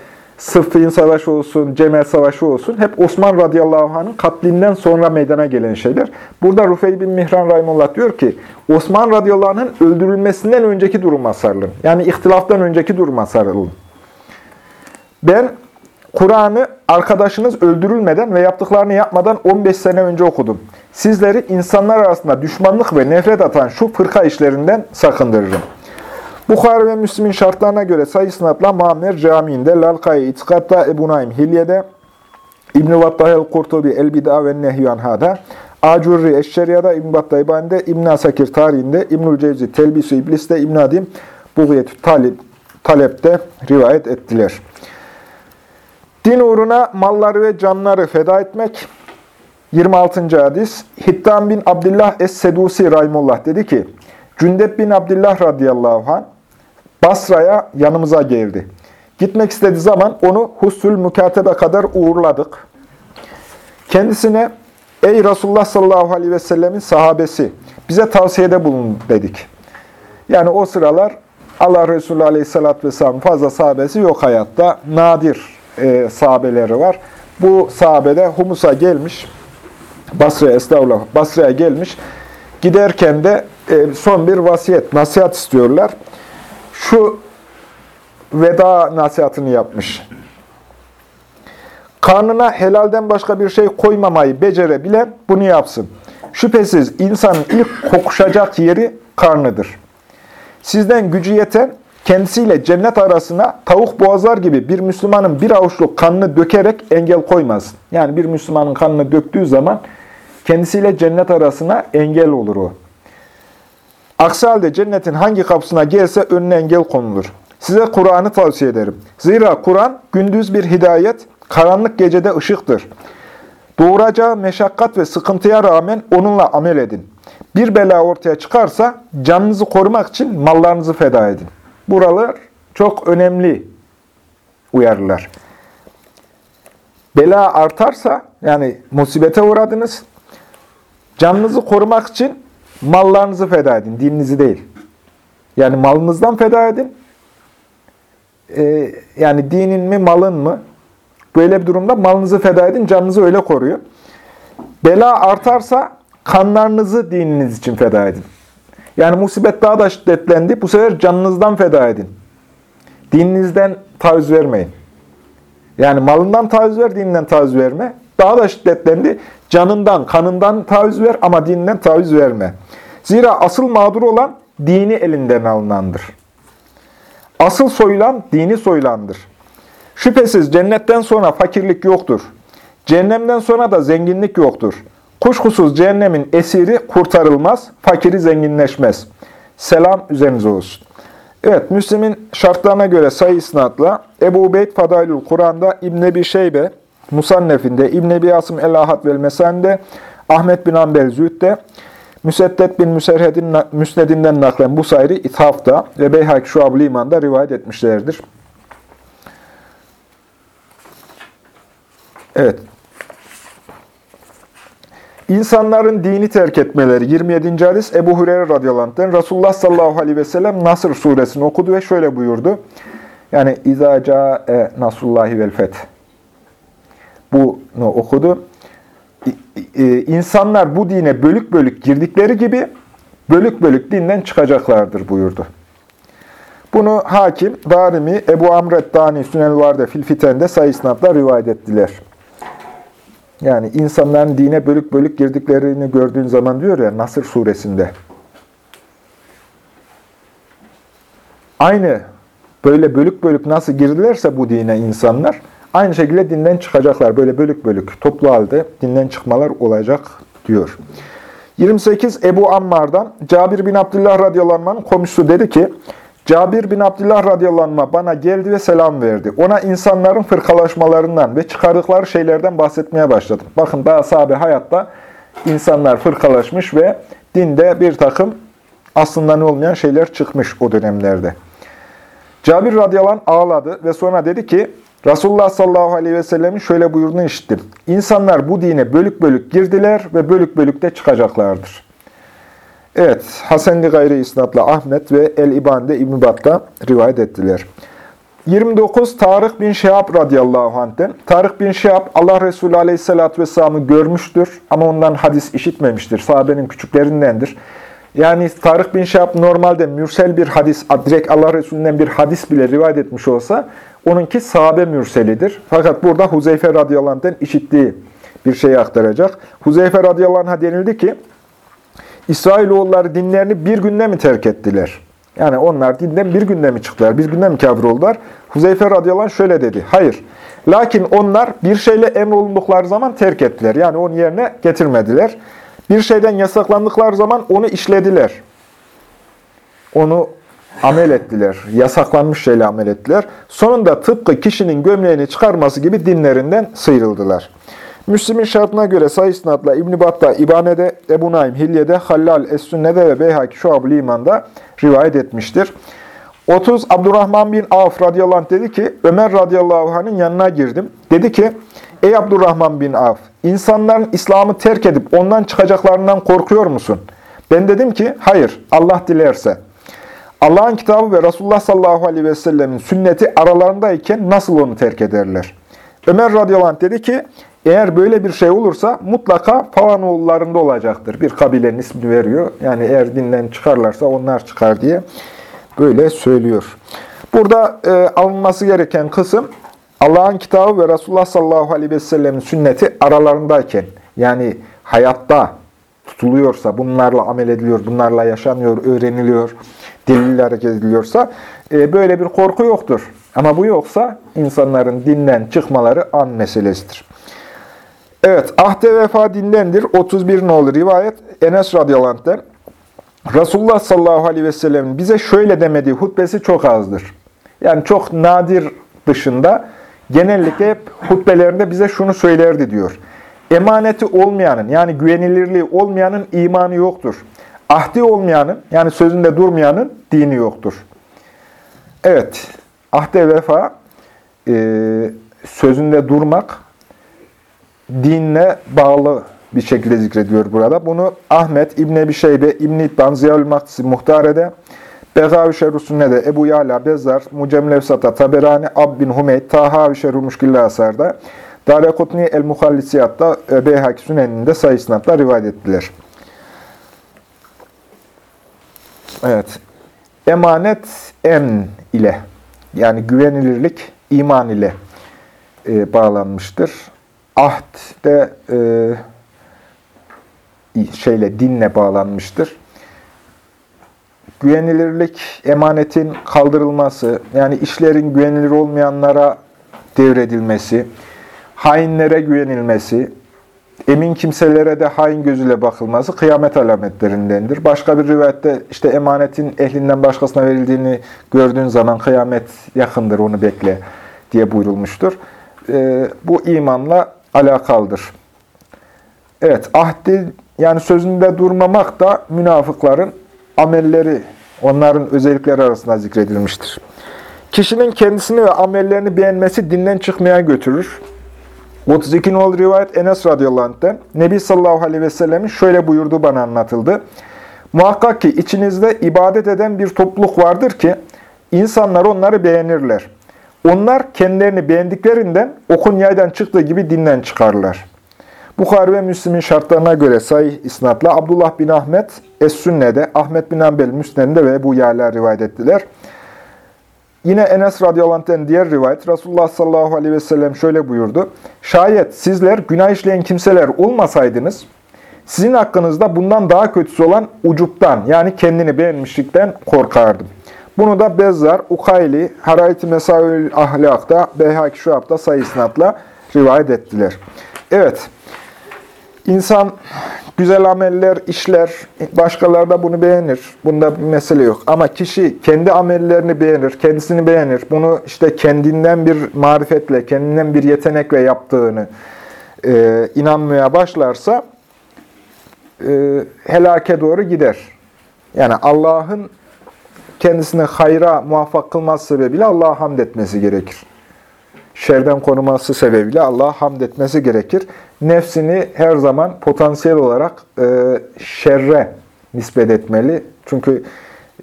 Sıffin Savaşı olsun, Cemel Savaşı olsun hep Osman radıyallahu anh'ın katlinden sonra meydana gelen şeyler. Burada Rufey bin Mihran Rahimullah diyor ki Osman radıyallahu anh'ın öldürülmesinden önceki duruma sarılın. Yani ihtilaftan önceki duruma sarılın. Ben Kur'an'ı arkadaşınız öldürülmeden ve yaptıklarını yapmadan 15 sene önce okudum. Sizleri insanlar arasında düşmanlık ve nefret atan şu fırka işlerinden sakındırırım. Bukhari ve Müslim'in şartlarına göre sayı sınatla Muammer Camii'nde, Lalkai İtikad'da, Ebu Naim Hilye'de, İbn-i Vattahel Kurtubi El-Bida ve Nehyü Anha'da, Acurri Eşşeriya'da, İbn-i Battah İbani'de, İbn-i Asakir tarihinde, İbnül Cevzi Telbis-i İblis'te, İbn-i Adim Buğyetü Talib, Talep'te rivayet ettiler. Din uğruna malları ve canları feda etmek. 26. hadis. Hittan bin Abdullah Es-Sedusi Rahimullah dedi ki, Cündep bin Abdullah radıyallahu anh Basra'ya yanımıza geldi. Gitmek istediği zaman onu Husül Mükatebe kadar uğurladık. Kendisine, ey Resulullah sallallahu aleyhi ve sellemin sahabesi, bize tavsiyede bulun dedik. Yani o sıralar Allah Resulü aleyhissalatü vesselam fazla sahabesi yok hayatta. Nadir e, sahabeleri var. Bu sahabede Humus'a gelmiş, Basra'ya estağfurullah, Basra'ya gelmiş. Giderken de e, son bir vasiyet, nasihat istiyorlar. Şu veda nasihatını yapmış. Karnına helalden başka bir şey koymamayı becerebilen bunu yapsın. Şüphesiz insanın ilk kokuşacak yeri karnıdır. Sizden gücü yeten kendisiyle cennet arasına tavuk boğazlar gibi bir Müslümanın bir avuçluk kanını dökerek engel koymaz. Yani bir Müslümanın kanını döktüğü zaman kendisiyle cennet arasına engel olur o. Aksi halde cennetin hangi kapısına gelse önüne engel konulur. Size Kur'an'ı tavsiye ederim. Zira Kur'an gündüz bir hidayet, karanlık gecede ışıktır. Doğuracağı meşakkat ve sıkıntıya rağmen onunla amel edin. Bir bela ortaya çıkarsa canınızı korumak için mallarınızı feda edin. Buralar çok önemli uyarılar. Bela artarsa, yani musibete uğradınız, canınızı korumak için mallarınızı feda edin, dininizi değil. Yani malınızdan feda edin. Ee, yani dinin mi, malın mı? Böyle bir durumda malınızı feda edin, canınızı öyle koruyor. Bela artarsa kanlarınızı dininiz için feda edin. Yani musibet daha da şiddetlendi. Bu sefer canınızdan feda edin. Dininizden taviz vermeyin. Yani malından taviz ver, dininden taviz verme. Daha da şiddetlendi. Canından, kanından taviz ver ama dininden taviz verme. Zira asıl mağdur olan dini elinden alınandır. Asıl soyulan dini soyulandır. Şüphesiz cennetten sonra fakirlik yoktur. Cehennemden sonra da zenginlik yoktur. Kuşkusuz cehennemin esiri kurtarılmaz, fakiri zenginleşmez. Selam üzerinize olsun. Evet, Müslim'in şartlarına göre sayı isnatla Ebu Ubeyd Fadailül Kur'an'da İbn Ebi Şeybe, Musannef'inde, İbn Ebi Asım El-Ahad vel Mesan'de, Ahmet bin Ambel Zühd'de, Müseddet bin Müserhed'in Müsned'inden naklen bu sayri İthaf'ta ve Beyhak Şuab-ı İman'da rivayet etmişlerdir. Evet, İnsanların dini terk etmeleri 27. hadis Ebu Hureyre radıyallahu anh'ten Resulullah sallallahu aleyhi ve sellem Nasr suresini okudu ve şöyle buyurdu. Yani İzâ câe nasrullahi vel feth. Bunu okudu. İnsanlar bu dine bölük bölük girdikleri gibi bölük bölük dinden çıkacaklardır buyurdu. Bunu hakim, Darimi, Ebu Amret Dani Sünel Varde Filfiten'de sayısınatla rivayet ettiler. Yani insanların dine bölük bölük girdiklerini gördüğün zaman diyor ya Nasır suresinde. Aynı böyle bölük bölük nasıl girdilerse bu dine insanlar, aynı şekilde dinden çıkacaklar. Böyle bölük bölük, toplu halde dinden çıkmalar olacak diyor. 28 Ebu Ammar'dan Cabir bin Abdullah radıyallahu anh'ın komşusu dedi ki, Cabir bin Abdullah radıyallahu anh bana geldi ve selam verdi. Ona insanların fırkalaşmalarından ve çıkardıkları şeylerden bahsetmeye başladım. Bakın daha sahabe hayatta insanlar fırkalaşmış ve dinde bir takım aslında ne olmayan şeyler çıkmış o dönemlerde. Cabir radıyallahu anh ağladı ve sonra dedi ki, Resulullah sallallahu aleyhi ve sellemin şöyle buyurduğunu işittim. İnsanlar bu dine bölük bölük girdiler ve bölük bölük de çıkacaklardır. Evet, Hasenli Gayri İsnat'la Ahmet ve El-İban'de İbn-i Bat'ta rivayet ettiler. 29 Tarık bin Şehab radıyallahu anh'ten. Tarık bin Şehab Allah Resulü aleyhissalatü vesselam'ı görmüştür ama ondan hadis işitmemiştir. Sahabenin küçüklerindendir. Yani Tarık bin Şehab normalde mürsel bir hadis, direkt Allah Resulü'nden bir hadis bile rivayet etmiş olsa onunki sahabe mürselidir. Fakat burada Huzeyfe radıyallahu anh'ten işittiği bir şeyi aktaracak. Huzeyfe radıyallahu anh'a denildi ki İsrailoğulları dinlerini bir günde mi terk ettiler? Yani onlar dinden bir günde mi çıktılar, bir günde mi kafir oldular? Huzeyfe radıyallahu şöyle dedi. Hayır. Lakin onlar bir şeyle emrolundukları zaman terk ettiler. Yani onun yerine getirmediler. Bir şeyden yasaklandıkları zaman onu işlediler. Onu amel ettiler. Yasaklanmış şeyle amel ettiler. Sonunda tıpkı kişinin gömleğini çıkarması gibi dinlerinden sıyrıldılar. Müslim'in şartına göre sayısınatla İbn-i Battah, İbane'de, Ebu Naim, Hilye'de, Hallal, Es-Sünne'de ve Beyhaki Şuab-ı Liman'da rivayet etmiştir. 30 Abdurrahman bin Avf radıyallahu anh dedi ki, Ömer radıyallahu anh'ın yanına girdim. Dedi ki, ey Abdurrahman bin Avf, insanların İslam'ı terk edip ondan çıkacaklarından korkuyor musun? Ben dedim ki, hayır, Allah dilerse. Allah'ın kitabı ve Resulullah sallallahu aleyhi ve sellemin sünneti aralarındayken nasıl onu terk ederler? Ömer radıyallahu anh dedi ki, eğer böyle bir şey olursa mutlaka Favanoğullarında olacaktır. Bir kabilenin ismini veriyor. Yani eğer dinden çıkarlarsa onlar çıkar diye böyle söylüyor. Burada e, alınması gereken kısım Allah'ın kitabı ve Resulullah sallallahu aleyhi ve sellemin sünneti aralarındayken yani hayatta tutuluyorsa, bunlarla amel ediliyor, bunlarla yaşanıyor, öğreniliyor, diliyle hareket ediliyorsa e, böyle bir korku yoktur. Ama bu yoksa insanların dinden çıkmaları an meselesidir. Evet, ahde vefa dindendir. 31 nolu rivayet Enes radıyallahu anh'den. Resulullah sallallahu aleyhi ve sellem'in bize şöyle demediği hutbesi çok azdır. Yani çok nadir dışında genellikle hep hutbelerinde bize şunu söylerdi diyor. Emaneti olmayanın yani güvenilirliği olmayanın imanı yoktur. Ahdi olmayanın yani sözünde durmayanın dini yoktur. Evet, ahde vefa e, sözünde durmak dinle bağlı bir şekilde zikrediyor burada. Bunu Ahmet, İbn Ebi Şeybe, İbn İbban, Ziyaül Maktisi Muhtare'de, Begavi Şerrusunne'de, Ebu Yala, Bezzar, Mucemlevsat'a, Taberani, Ab bin Hümeyt, Taha Şerru Müşkilli Asar'da, Darekutni El-Muhallisiyat'ta, e, Beyhak Sünen'inde sayısınatla rivayet ettiler. Evet. Emanet en ile, yani güvenilirlik iman ile e, bağlanmıştır ahd de e, şeyle dinle bağlanmıştır. Güvenilirlik, emanetin kaldırılması, yani işlerin güvenilir olmayanlara devredilmesi, hainlere güvenilmesi, emin kimselere de hain gözüyle bakılması kıyamet alametlerindendir. Başka bir rivayette işte emanetin ehlinden başkasına verildiğini gördüğün zaman kıyamet yakındır, onu bekle diye buyurulmuştur. E, bu imanla alakalıdır. Evet, ahdi yani sözünde durmamak da münafıkların amelleri, onların özellikleri arasında zikredilmiştir. Kişinin kendisini ve amellerini beğenmesi dinden çıkmaya götürür. 32 nol rivayet Enes radıyallahu anh'ten Nebi sallallahu aleyhi ve sellemin şöyle buyurduğu bana anlatıldı. Muhakkak ki içinizde ibadet eden bir topluluk vardır ki insanlar onları beğenirler. Onlar kendilerini beğendiklerinden okun yaydan çıktığı gibi dinden çıkarlar. Bukhari ve Müslim'in şartlarına göre sayı isnatla Abdullah bin Ahmet Es-Sünne'de, Ahmet bin Ambel Müsned'inde ve bu Yâlâ rivayet ettiler. Yine Enes radıyallahu diğer rivayet, Resulullah sallallahu aleyhi ve sellem şöyle buyurdu. Şayet sizler günah işleyen kimseler olmasaydınız, sizin hakkınızda bundan daha kötüsü olan ucuptan yani kendini beğenmişlikten korkardım. Bunu da Bezzar, Ukayli, Harayet-i Mesaül Ahlak'ta, Beyhaki Şuab'da sayısınatla rivayet ettiler. Evet, insan güzel ameller, işler, başkaları da bunu beğenir. Bunda bir mesele yok. Ama kişi kendi amellerini beğenir, kendisini beğenir. Bunu işte kendinden bir marifetle, kendinden bir yetenekle yaptığını e, inanmaya başlarsa e, helake doğru gider. Yani Allah'ın kendisine hayra muvaffak kılması sebebiyle Allah'a hamd etmesi gerekir. Şerden koruması sebebiyle Allah'a hamd etmesi gerekir. Nefsini her zaman potansiyel olarak e, şerre nispet etmeli. Çünkü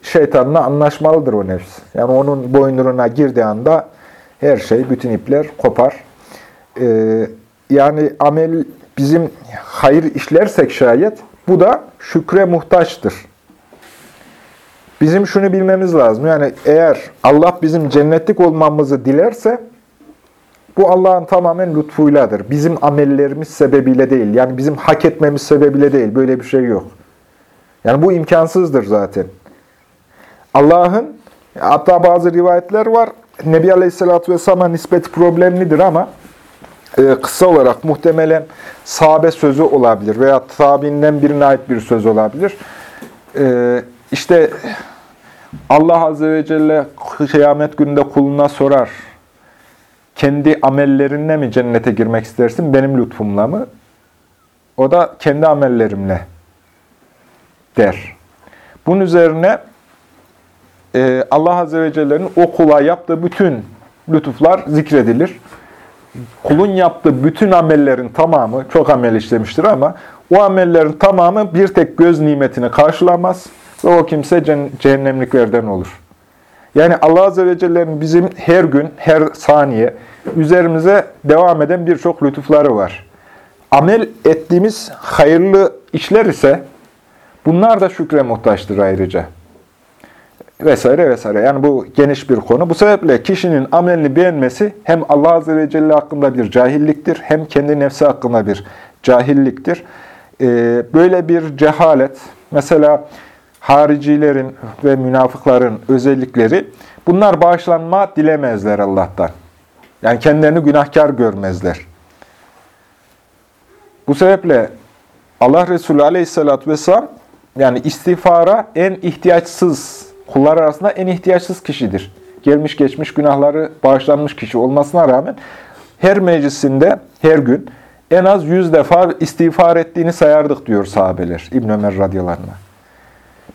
şeytanla anlaşmalıdır o nefs. Yani onun boynuruna girdiği anda her şey, bütün ipler kopar. E, yani amel bizim hayır işlersek şayet bu da şükre muhtaçtır. Bizim şunu bilmemiz lazım. Yani eğer Allah bizim cennetlik olmamızı dilerse bu Allah'ın tamamen lütfuyladır. Bizim amellerimiz sebebiyle değil. Yani bizim hak etmemiz sebebiyle değil. Böyle bir şey yok. Yani bu imkansızdır zaten. Allah'ın, hatta bazı rivayetler var, Nebi Aleyhisselatü Vesselam'a nispet problemlidir ama e, kısa olarak muhtemelen sahabe sözü olabilir veya tabiinden birine ait bir söz olabilir. E, işte Allah Azze ve Celle kıyamet gününde kuluna sorar. Kendi amellerinle mi cennete girmek istersin, benim lütfumla mı? O da kendi amellerimle der. Bunun üzerine e, Allah Azze ve Celle'nin o kula yaptığı bütün lütuflar zikredilir. Kulun yaptığı bütün amellerin tamamı, çok amel işlemiştir ama o amellerin tamamı bir tek göz nimetini karşılamaz ve o kimse cehennemliklerden olur. Yani Allah Azze ve Celle'nin bizim her gün, her saniye üzerimize devam eden birçok lütufları var. Amel ettiğimiz hayırlı işler ise bunlar da şükre muhtaçtır ayrıca. Vesaire vesaire. Yani bu geniş bir konu. Bu sebeple kişinin amelini beğenmesi hem Allah Azze ve Celle hakkında bir cahilliktir, hem kendi nefsi hakkında bir cahilliktir. Ee, böyle bir cehalet, mesela haricilerin ve münafıkların özellikleri, bunlar bağışlanma dilemezler Allah'tan. Yani kendilerini günahkar görmezler. Bu sebeple Allah Resulü Aleyhisselatü Vesselam yani istiğfara en ihtiyaçsız, kullar arasında en ihtiyaçsız kişidir. Gelmiş geçmiş günahları bağışlanmış kişi olmasına rağmen her meclisinde her gün en az yüz defa istiğfar ettiğini sayardık diyor sahabeler İbn Ömer radıyallahu anh.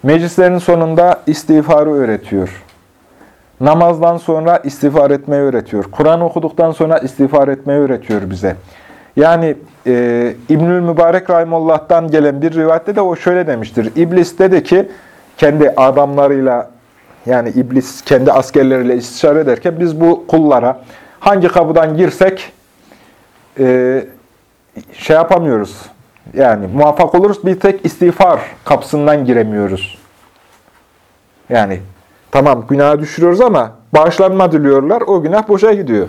Meclislerin sonunda istiğfarı öğretiyor. Namazdan sonra istiğfar etmeyi öğretiyor. Kur'an okuduktan sonra istiğfar etmeyi öğretiyor bize. Yani e, İbnül Mübarek Rahimullah'tan gelen bir rivayette de o şöyle demiştir. İblis dedi ki kendi adamlarıyla yani iblis kendi askerleriyle istişare ederken biz bu kullara hangi kapıdan girsek e, şey yapamıyoruz. Yani muvaffak oluruz bir tek istiğfar kapısından giremiyoruz. Yani tamam günaha düşürüyoruz ama bağışlanma diliyorlar. O günah boşa gidiyor.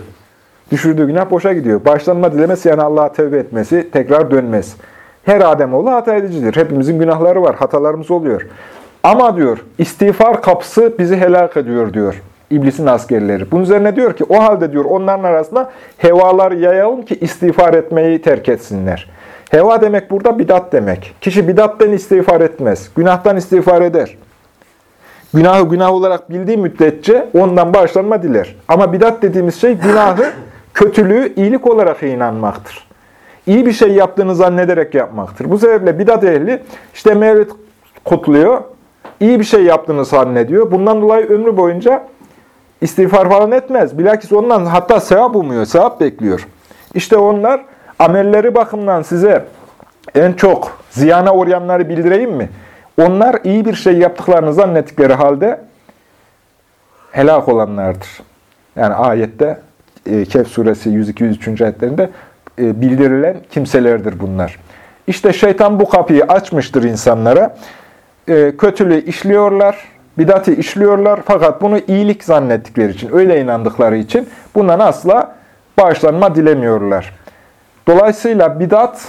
Düşürdüğü günah boşa gidiyor. Bağışlanma dilemesi yani Allah'a tevbe etmesi, tekrar dönmez. Her Ademoğlu hata edicidir. Hepimizin günahları var, hatalarımız oluyor. Ama diyor, istiğfar kapısı bizi helak ediyor diyor. İblisin askerleri. Bunun üzerine diyor ki, o halde diyor onların arasında hevalar yayalım ki istiğfar etmeyi terk etsinler. Heva demek burada bidat demek. Kişi bidattan istiğfar etmez. Günahtan istiğfar eder. Günahı günah olarak bildiği müddetçe ondan bağışlanma diler. Ama bidat dediğimiz şey günahı, kötülüğü iyilik olarak inanmaktır. İyi bir şey yaptığını zannederek yapmaktır. Bu sebeple bidat ehli işte mevlid kutluyor, iyi bir şey yaptığını zannediyor. Bundan dolayı ömrü boyunca istiğfar falan etmez. Bilakis ondan hatta sevap umuyor, sevap bekliyor. İşte onlar amelleri bakımından size en çok ziyana uğrayanları bildireyim mi? Onlar iyi bir şey yaptıklarını zannettikleri halde helak olanlardır. Yani ayette e, Kehf suresi 102-103. ayetlerinde e, bildirilen kimselerdir bunlar. İşte şeytan bu kapıyı açmıştır insanlara. E, kötülüğü işliyorlar, bidati işliyorlar fakat bunu iyilik zannettikleri için, öyle inandıkları için bundan asla bağışlanma dilemiyorlar. Dolayısıyla bidat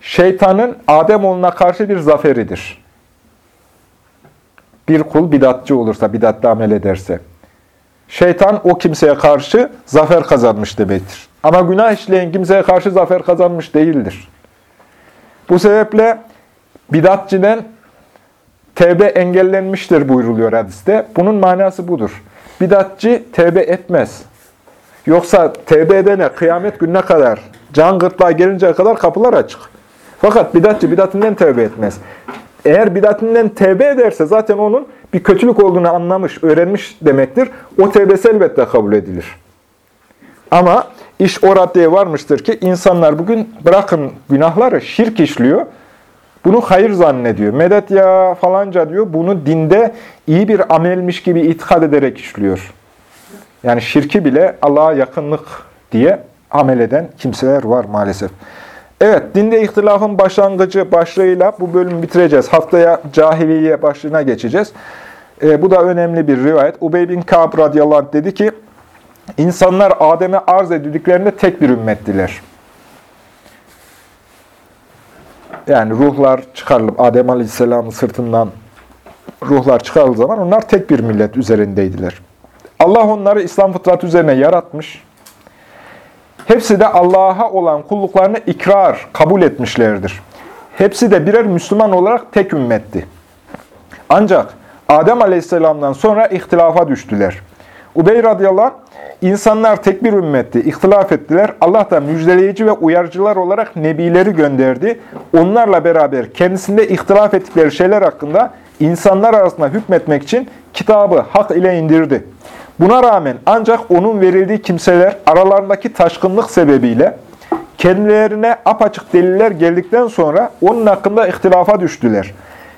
şeytanın Ademoğluna karşı bir zaferidir. Bir kul bidatçı olursa, bidatta amel ederse. Şeytan o kimseye karşı zafer kazanmış demektir. Ama günah işleyen kimseye karşı zafer kazanmış değildir. Bu sebeple bidatçiden tevbe engellenmiştir buyruluyor hadiste. Bunun manası budur. Bidatçı tevbe etmez. Yoksa tevbe edene kıyamet gününe kadar, can gırtlağa gelinceye kadar kapılar açık. Fakat bidatçı bidatından tevbe etmez. Eğer bidatinden tevbe ederse zaten onun bir kötülük olduğunu anlamış, öğrenmiş demektir. O tevbesi elbette kabul edilir. Ama iş o raddeye varmıştır ki insanlar bugün bırakın günahları şirk işliyor. Bunu hayır zannediyor. Medet ya falanca diyor. Bunu dinde iyi bir amelmiş gibi itikad ederek işliyor. Yani şirki bile Allah'a yakınlık diye amel eden kimseler var maalesef. Evet, dinde ihtilafın başlangıcı başlığıyla bu bölümü bitireceğiz. Haftaya cahiliye başlığına geçeceğiz. E, bu da önemli bir rivayet. Ubey bin Ka'b radıyallahu anh dedi ki, insanlar Adem'e arz edildiklerinde tek bir ümmettiler. Yani ruhlar çıkarılıp Adem aleyhisselamın sırtından ruhlar çıkarıldığı zaman onlar tek bir millet üzerindeydiler. Allah onları İslam fıtratı üzerine yaratmış. Hepsi de Allah'a olan kulluklarını ikrar, kabul etmişlerdir. Hepsi de birer Müslüman olarak tek ümmetti. Ancak Adem Aleyhisselam'dan sonra ihtilafa düştüler. Ubey radıyallahu anh, insanlar tek bir ümmetti, ihtilaf ettiler. Allah da müjdeleyici ve uyarıcılar olarak nebileri gönderdi. Onlarla beraber kendisinde ihtilaf ettikleri şeyler hakkında insanlar arasında hükmetmek için kitabı hak ile indirdi. Buna rağmen ancak onun verildiği kimseler aralarındaki taşkınlık sebebiyle kendilerine apaçık deliller geldikten sonra onun hakkında ihtilafa düştüler.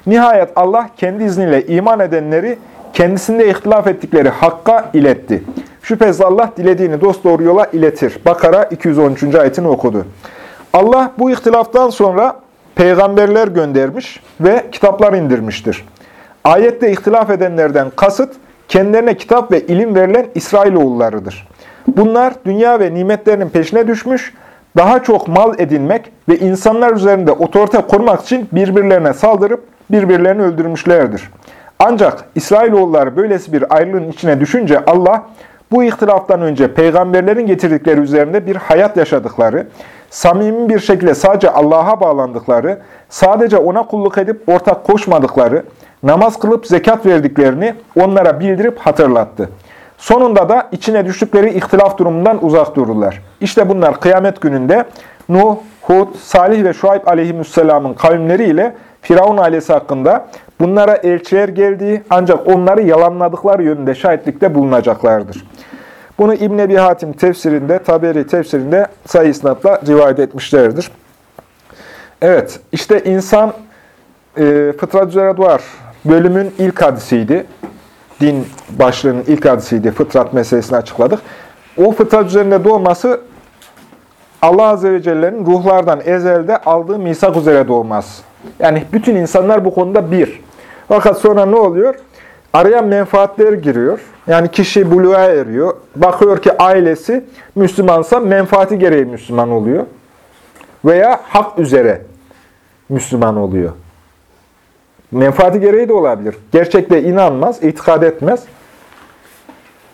Nihayet Allah kendi izniyle iman edenleri kendisinde ihtilaf ettikleri hakka iletti. Şüphesiz Allah dilediğini dosdoğru yola iletir. Bakara 213. ayetini okudu. Allah bu ihtilaftan sonra peygamberler göndermiş ve kitaplar indirmiştir. Ayette ihtilaf edenlerden kasıt, kendilerine kitap ve ilim verilen İsrailoğullarıdır. Bunlar dünya ve nimetlerinin peşine düşmüş, daha çok mal edinmek ve insanlar üzerinde otorite kurmak için birbirlerine saldırıp birbirlerini öldürmüşlerdir. Ancak İsrailoğulları böylesi bir ayrılığın içine düşünce Allah, bu ihtilaftan önce peygamberlerin getirdikleri üzerinde bir hayat yaşadıkları, samimi bir şekilde sadece Allah'a bağlandıkları, sadece ona kulluk edip ortak koşmadıkları, namaz kılıp zekat verdiklerini onlara bildirip hatırlattı. Sonunda da içine düştükleri ihtilaf durumundan uzak dururlar. İşte bunlar kıyamet gününde Nuh, Hud, Salih ve Şuayb aleyhisselamın kavimleriyle Firavun ailesi hakkında bunlara elçiler geldiği ancak onları yalanladıkları yönünde şahitlikte bulunacaklardır. Bunu İbn Ebi Hatim tefsirinde, Taberi tefsirinde sayı isnatla rivayet etmişlerdir. Evet, işte insan e, fıtrat üzere doğar bölümün ilk hadisiydi. Din başlığının ilk hadisiydi. Fıtrat meselesini açıkladık. O fıtrat üzerinde doğması Allah Azze ve Celle'nin ruhlardan ezelde aldığı misak üzere doğmaz. Yani bütün insanlar bu konuda bir. Fakat sonra ne oluyor? Araya menfaatler giriyor. Yani kişi buluğa eriyor. Bakıyor ki ailesi Müslümansa menfaati gereği Müslüman oluyor. Veya hak üzere Müslüman oluyor. Menfaati gereği de olabilir. Gerçekte inanmaz, itikad etmez.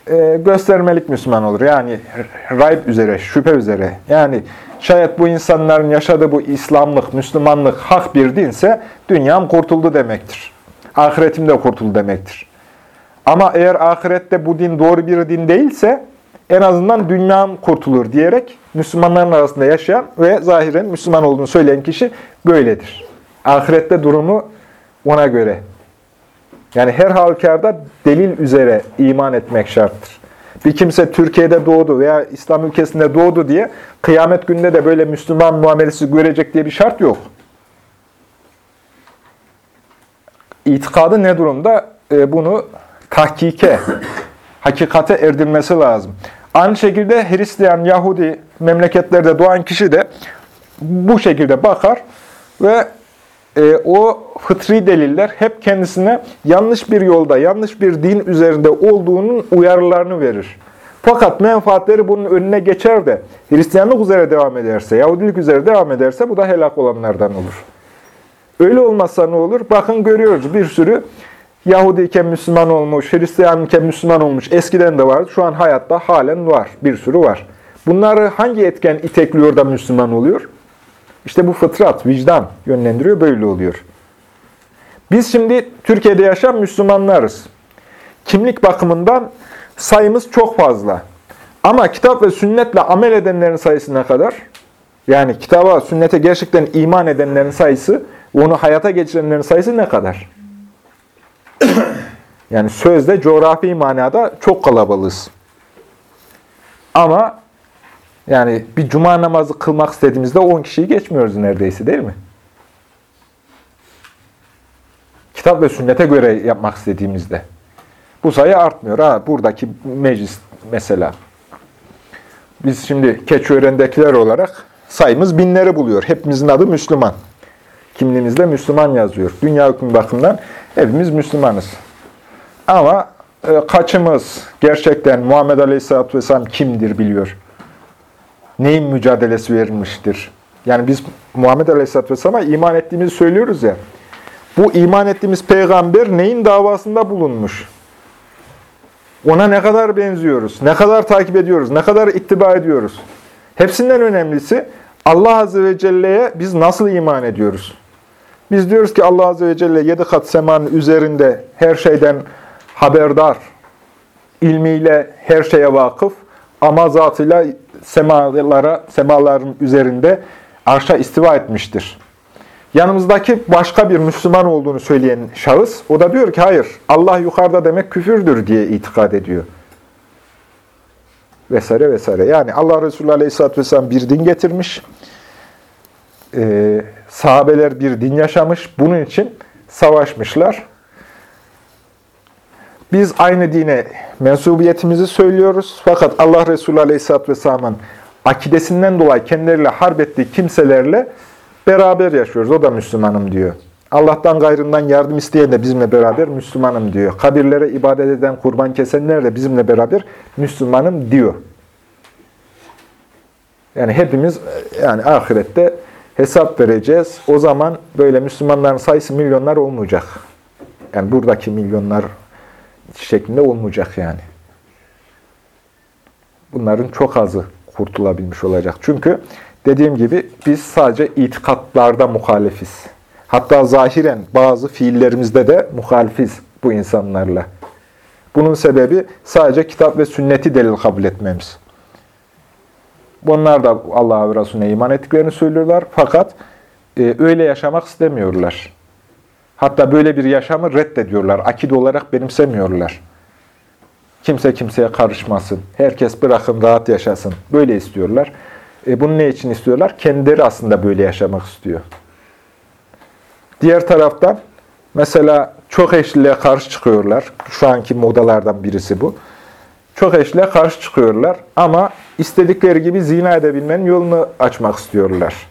Ee, göstermelik Müslüman olur. Yani rayb üzere, şüphe üzere. Yani şayet bu insanların yaşadığı bu İslamlık, Müslümanlık hak bir dinse dünyam kurtuldu demektir. Ahiretim de kurtuldu demektir. Ama eğer ahirette bu din doğru bir din değilse en azından dünyam kurtulur diyerek Müslümanların arasında yaşayan ve zahiren Müslüman olduğunu söyleyen kişi böyledir. Ahirette durumu ona göre. Yani her halükarda delil üzere iman etmek şarttır. Bir kimse Türkiye'de doğdu veya İslam ülkesinde doğdu diye kıyamet gününde de böyle Müslüman muamelesi görecek diye bir şart yok. İtikadı ne durumda? E, bunu tahkike, hakikate erdirmesi lazım. Aynı şekilde Hristiyan, Yahudi memleketlerde doğan kişi de bu şekilde bakar ve e, o fıtri deliller hep kendisine yanlış bir yolda, yanlış bir din üzerinde olduğunun uyarılarını verir. Fakat menfaatleri bunun önüne geçer de Hristiyanlık üzere devam ederse, Yahudilik üzere devam ederse bu da helak olanlardan olur. Öyle olmazsa ne olur? Bakın görüyoruz bir sürü Yahudiyken Müslüman olmuş, Hristiyanken Müslüman olmuş. Eskiden de vardı. Şu an hayatta halen var. Bir sürü var. Bunları hangi etken itekliyor da Müslüman oluyor? İşte bu fıtrat, vicdan yönlendiriyor, böyle oluyor. Biz şimdi Türkiye'de yaşayan Müslümanlarız. Kimlik bakımından sayımız çok fazla. Ama kitap ve sünnetle amel edenlerin sayısı ne kadar? Yani kitaba, sünnete gerçekten iman edenlerin sayısı, onu hayata geçirenlerin sayısı ne kadar? yani sözde, coğrafi manada çok kalabalığız. Ama Yani bir cuma namazı kılmak istediğimizde 10 kişiyi geçmiyoruz neredeyse değil mi? Kitap ve sünnete göre yapmak istediğimizde. Bu sayı artmıyor. Ha, buradaki meclis mesela. Biz şimdi Keçiören'dekiler olarak sayımız binleri buluyor. Hepimizin adı Müslüman. Kimliğimizde Müslüman yazıyor. Dünya hükmü bakımından hepimiz Müslümanız. Ama e, kaçımız gerçekten Muhammed Aleyhisselatü Vesselam kimdir biliyor? Neyin mücadelesi verilmiştir? Yani biz Muhammed Aleyhisselatü Vesselam'a iman ettiğimizi söylüyoruz ya. Bu iman ettiğimiz peygamber neyin davasında bulunmuş? Ona ne kadar benziyoruz, ne kadar takip ediyoruz, ne kadar ittiba ediyoruz? Hepsinden önemlisi Allah Azze ve Celle'ye biz nasıl iman ediyoruz? Biz diyoruz ki Allah Azze ve Celle yedi kat semanın üzerinde her şeyden haberdar, ilmiyle her şeye vakıf ama zatıyla semalara, semaların üzerinde arşa istiva etmiştir. Yanımızdaki başka bir Müslüman olduğunu söyleyen şahıs, o da diyor ki hayır, Allah yukarıda demek küfürdür diye itikad ediyor. Vesaire vesaire. Yani Allah Resulü Aleyhisselatü Vesselam bir din getirmiş, ee, sahabeler bir din yaşamış, bunun için savaşmışlar. Biz aynı dine mensubiyetimizi söylüyoruz. Fakat Allah Resulü Aleyhisselatü Vesselam'ın akidesinden dolayı kendileriyle harp ettiği kimselerle beraber yaşıyoruz. O da Müslümanım diyor. Allah'tan gayrından yardım isteyen de bizimle beraber Müslümanım diyor. Kabirlere ibadet eden, kurban kesenler de bizimle beraber Müslümanım diyor. Yani hepimiz yani ahirette hesap vereceğiz. O zaman böyle Müslümanların sayısı milyonlar olmayacak. Yani buradaki milyonlar şeklinde olmayacak yani. Bunların çok azı kurtulabilmiş olacak. Çünkü dediğim gibi biz sadece itikatlarda muhalifiz. Hatta zahiren bazı fiillerimizde de muhalifiz bu insanlarla. Bunun sebebi sadece kitap ve sünneti delil kabul etmemiz. Bunlar da Allah'a ve Resulüne iman ettiklerini söylüyorlar. Fakat e, öyle yaşamak istemiyorlar. Hatta böyle bir yaşamı reddediyorlar. Akide olarak benimsemiyorlar. Kimse kimseye karışmasın. Herkes bırakın rahat yaşasın. Böyle istiyorlar. E, bunu ne için istiyorlar? Kendileri aslında böyle yaşamak istiyor. Diğer taraftan mesela çok eşliliğe karşı çıkıyorlar. Şu anki modalardan birisi bu. Çok eşliliğe karşı çıkıyorlar ama istedikleri gibi zina edebilmenin yolunu açmak istiyorlar.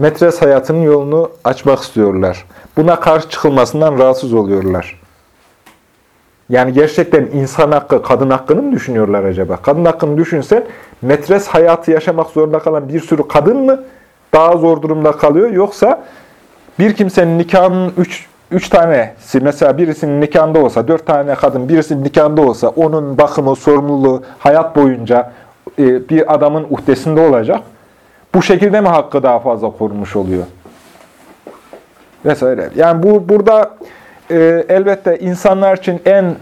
Metres hayatının yolunu açmak istiyorlar. Buna karşı çıkılmasından rahatsız oluyorlar. Yani gerçekten insan hakkı, kadın hakkını mı düşünüyorlar acaba? Kadın hakkını düşünsen, metres hayatı yaşamak zorunda kalan bir sürü kadın mı daha zor durumda kalıyor? Yoksa bir kimsenin nikahının üç, üç tanesi, mesela birisinin nikahında olsa, dört tane kadın birisinin nikahında olsa, onun bakımı, sorumluluğu hayat boyunca e, bir adamın uhdesinde olacak. Bu şekilde mi hakkı daha fazla korunmuş oluyor? Vesaire. Yani bu burada e, elbette insanlar için en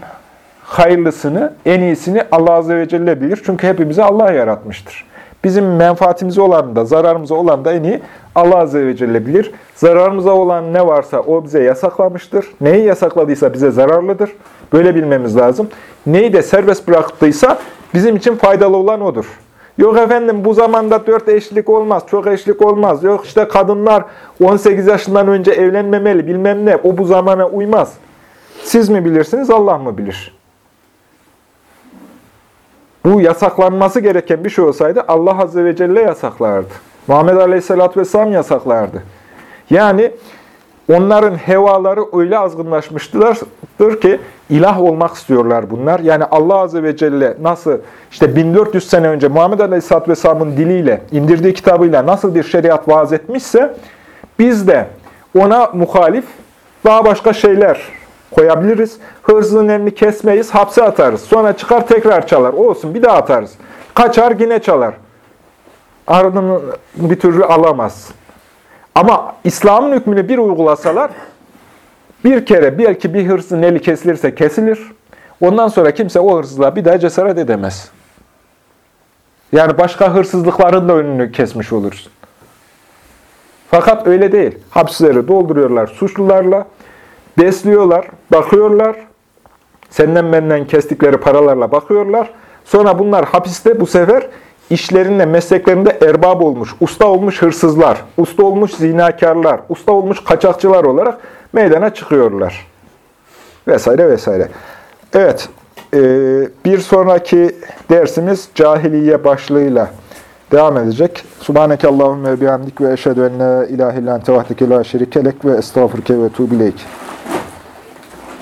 hayırlısını, en iyisini Allah Azze ve Celle bilir. Çünkü hepimizi Allah yaratmıştır. Bizim menfaatimize olan da, zararımıza olan da en iyi Allah Azze ve Celle bilir. Zararımıza olan ne varsa o bize yasaklamıştır. Neyi yasakladıysa bize zararlıdır. Böyle bilmemiz lazım. Neyi de serbest bıraktıysa bizim için faydalı olan odur. Yok efendim bu zamanda dört eşlik olmaz, çok eşlik olmaz. Yok işte kadınlar 18 yaşından önce evlenmemeli bilmem ne. O bu zamana uymaz. Siz mi bilirsiniz, Allah mı bilir? Bu yasaklanması gereken bir şey olsaydı Allah Azze ve Celle yasaklardı. Muhammed Aleyhisselatü Vesselam yasaklardı. Yani onların hevaları öyle azgınlaşmıştır ki ilah olmak istiyorlar bunlar. Yani Allah Azze ve Celle nasıl işte 1400 sene önce Muhammed Aleyhisselatü Vesselam'ın diliyle, indirdiği kitabıyla nasıl bir şeriat vaaz etmişse biz de ona muhalif daha başka şeyler koyabiliriz. Hırsızın elini kesmeyiz, hapse atarız. Sonra çıkar tekrar çalar. Olsun bir daha atarız. Kaçar yine çalar. Ardını bir türlü alamaz. Ama İslam'ın hükmünü bir uygulasalar, bir kere belki bir hırsızın eli kesilirse kesilir. Ondan sonra kimse o hırsızlığa bir daha cesaret edemez. Yani başka hırsızlıkların da önünü kesmiş olursun. Fakat öyle değil. Hapsleri dolduruyorlar suçlularla, besliyorlar, bakıyorlar. Senden benden kestikleri paralarla bakıyorlar. Sonra bunlar hapiste bu sefer işlerinde, mesleklerinde erbab olmuş, usta olmuş hırsızlar, usta olmuş zinakarlar, usta olmuş kaçakçılar olarak meydana çıkıyorlar. Vesaire vesaire. Evet, e, bir sonraki dersimiz cahiliye başlığıyla devam edecek. Subhaneke Allahümme bihamdik ve eşhedü en la ilahe illan tevahdike la şerikelek ve estağfurke ve tuğbileyk.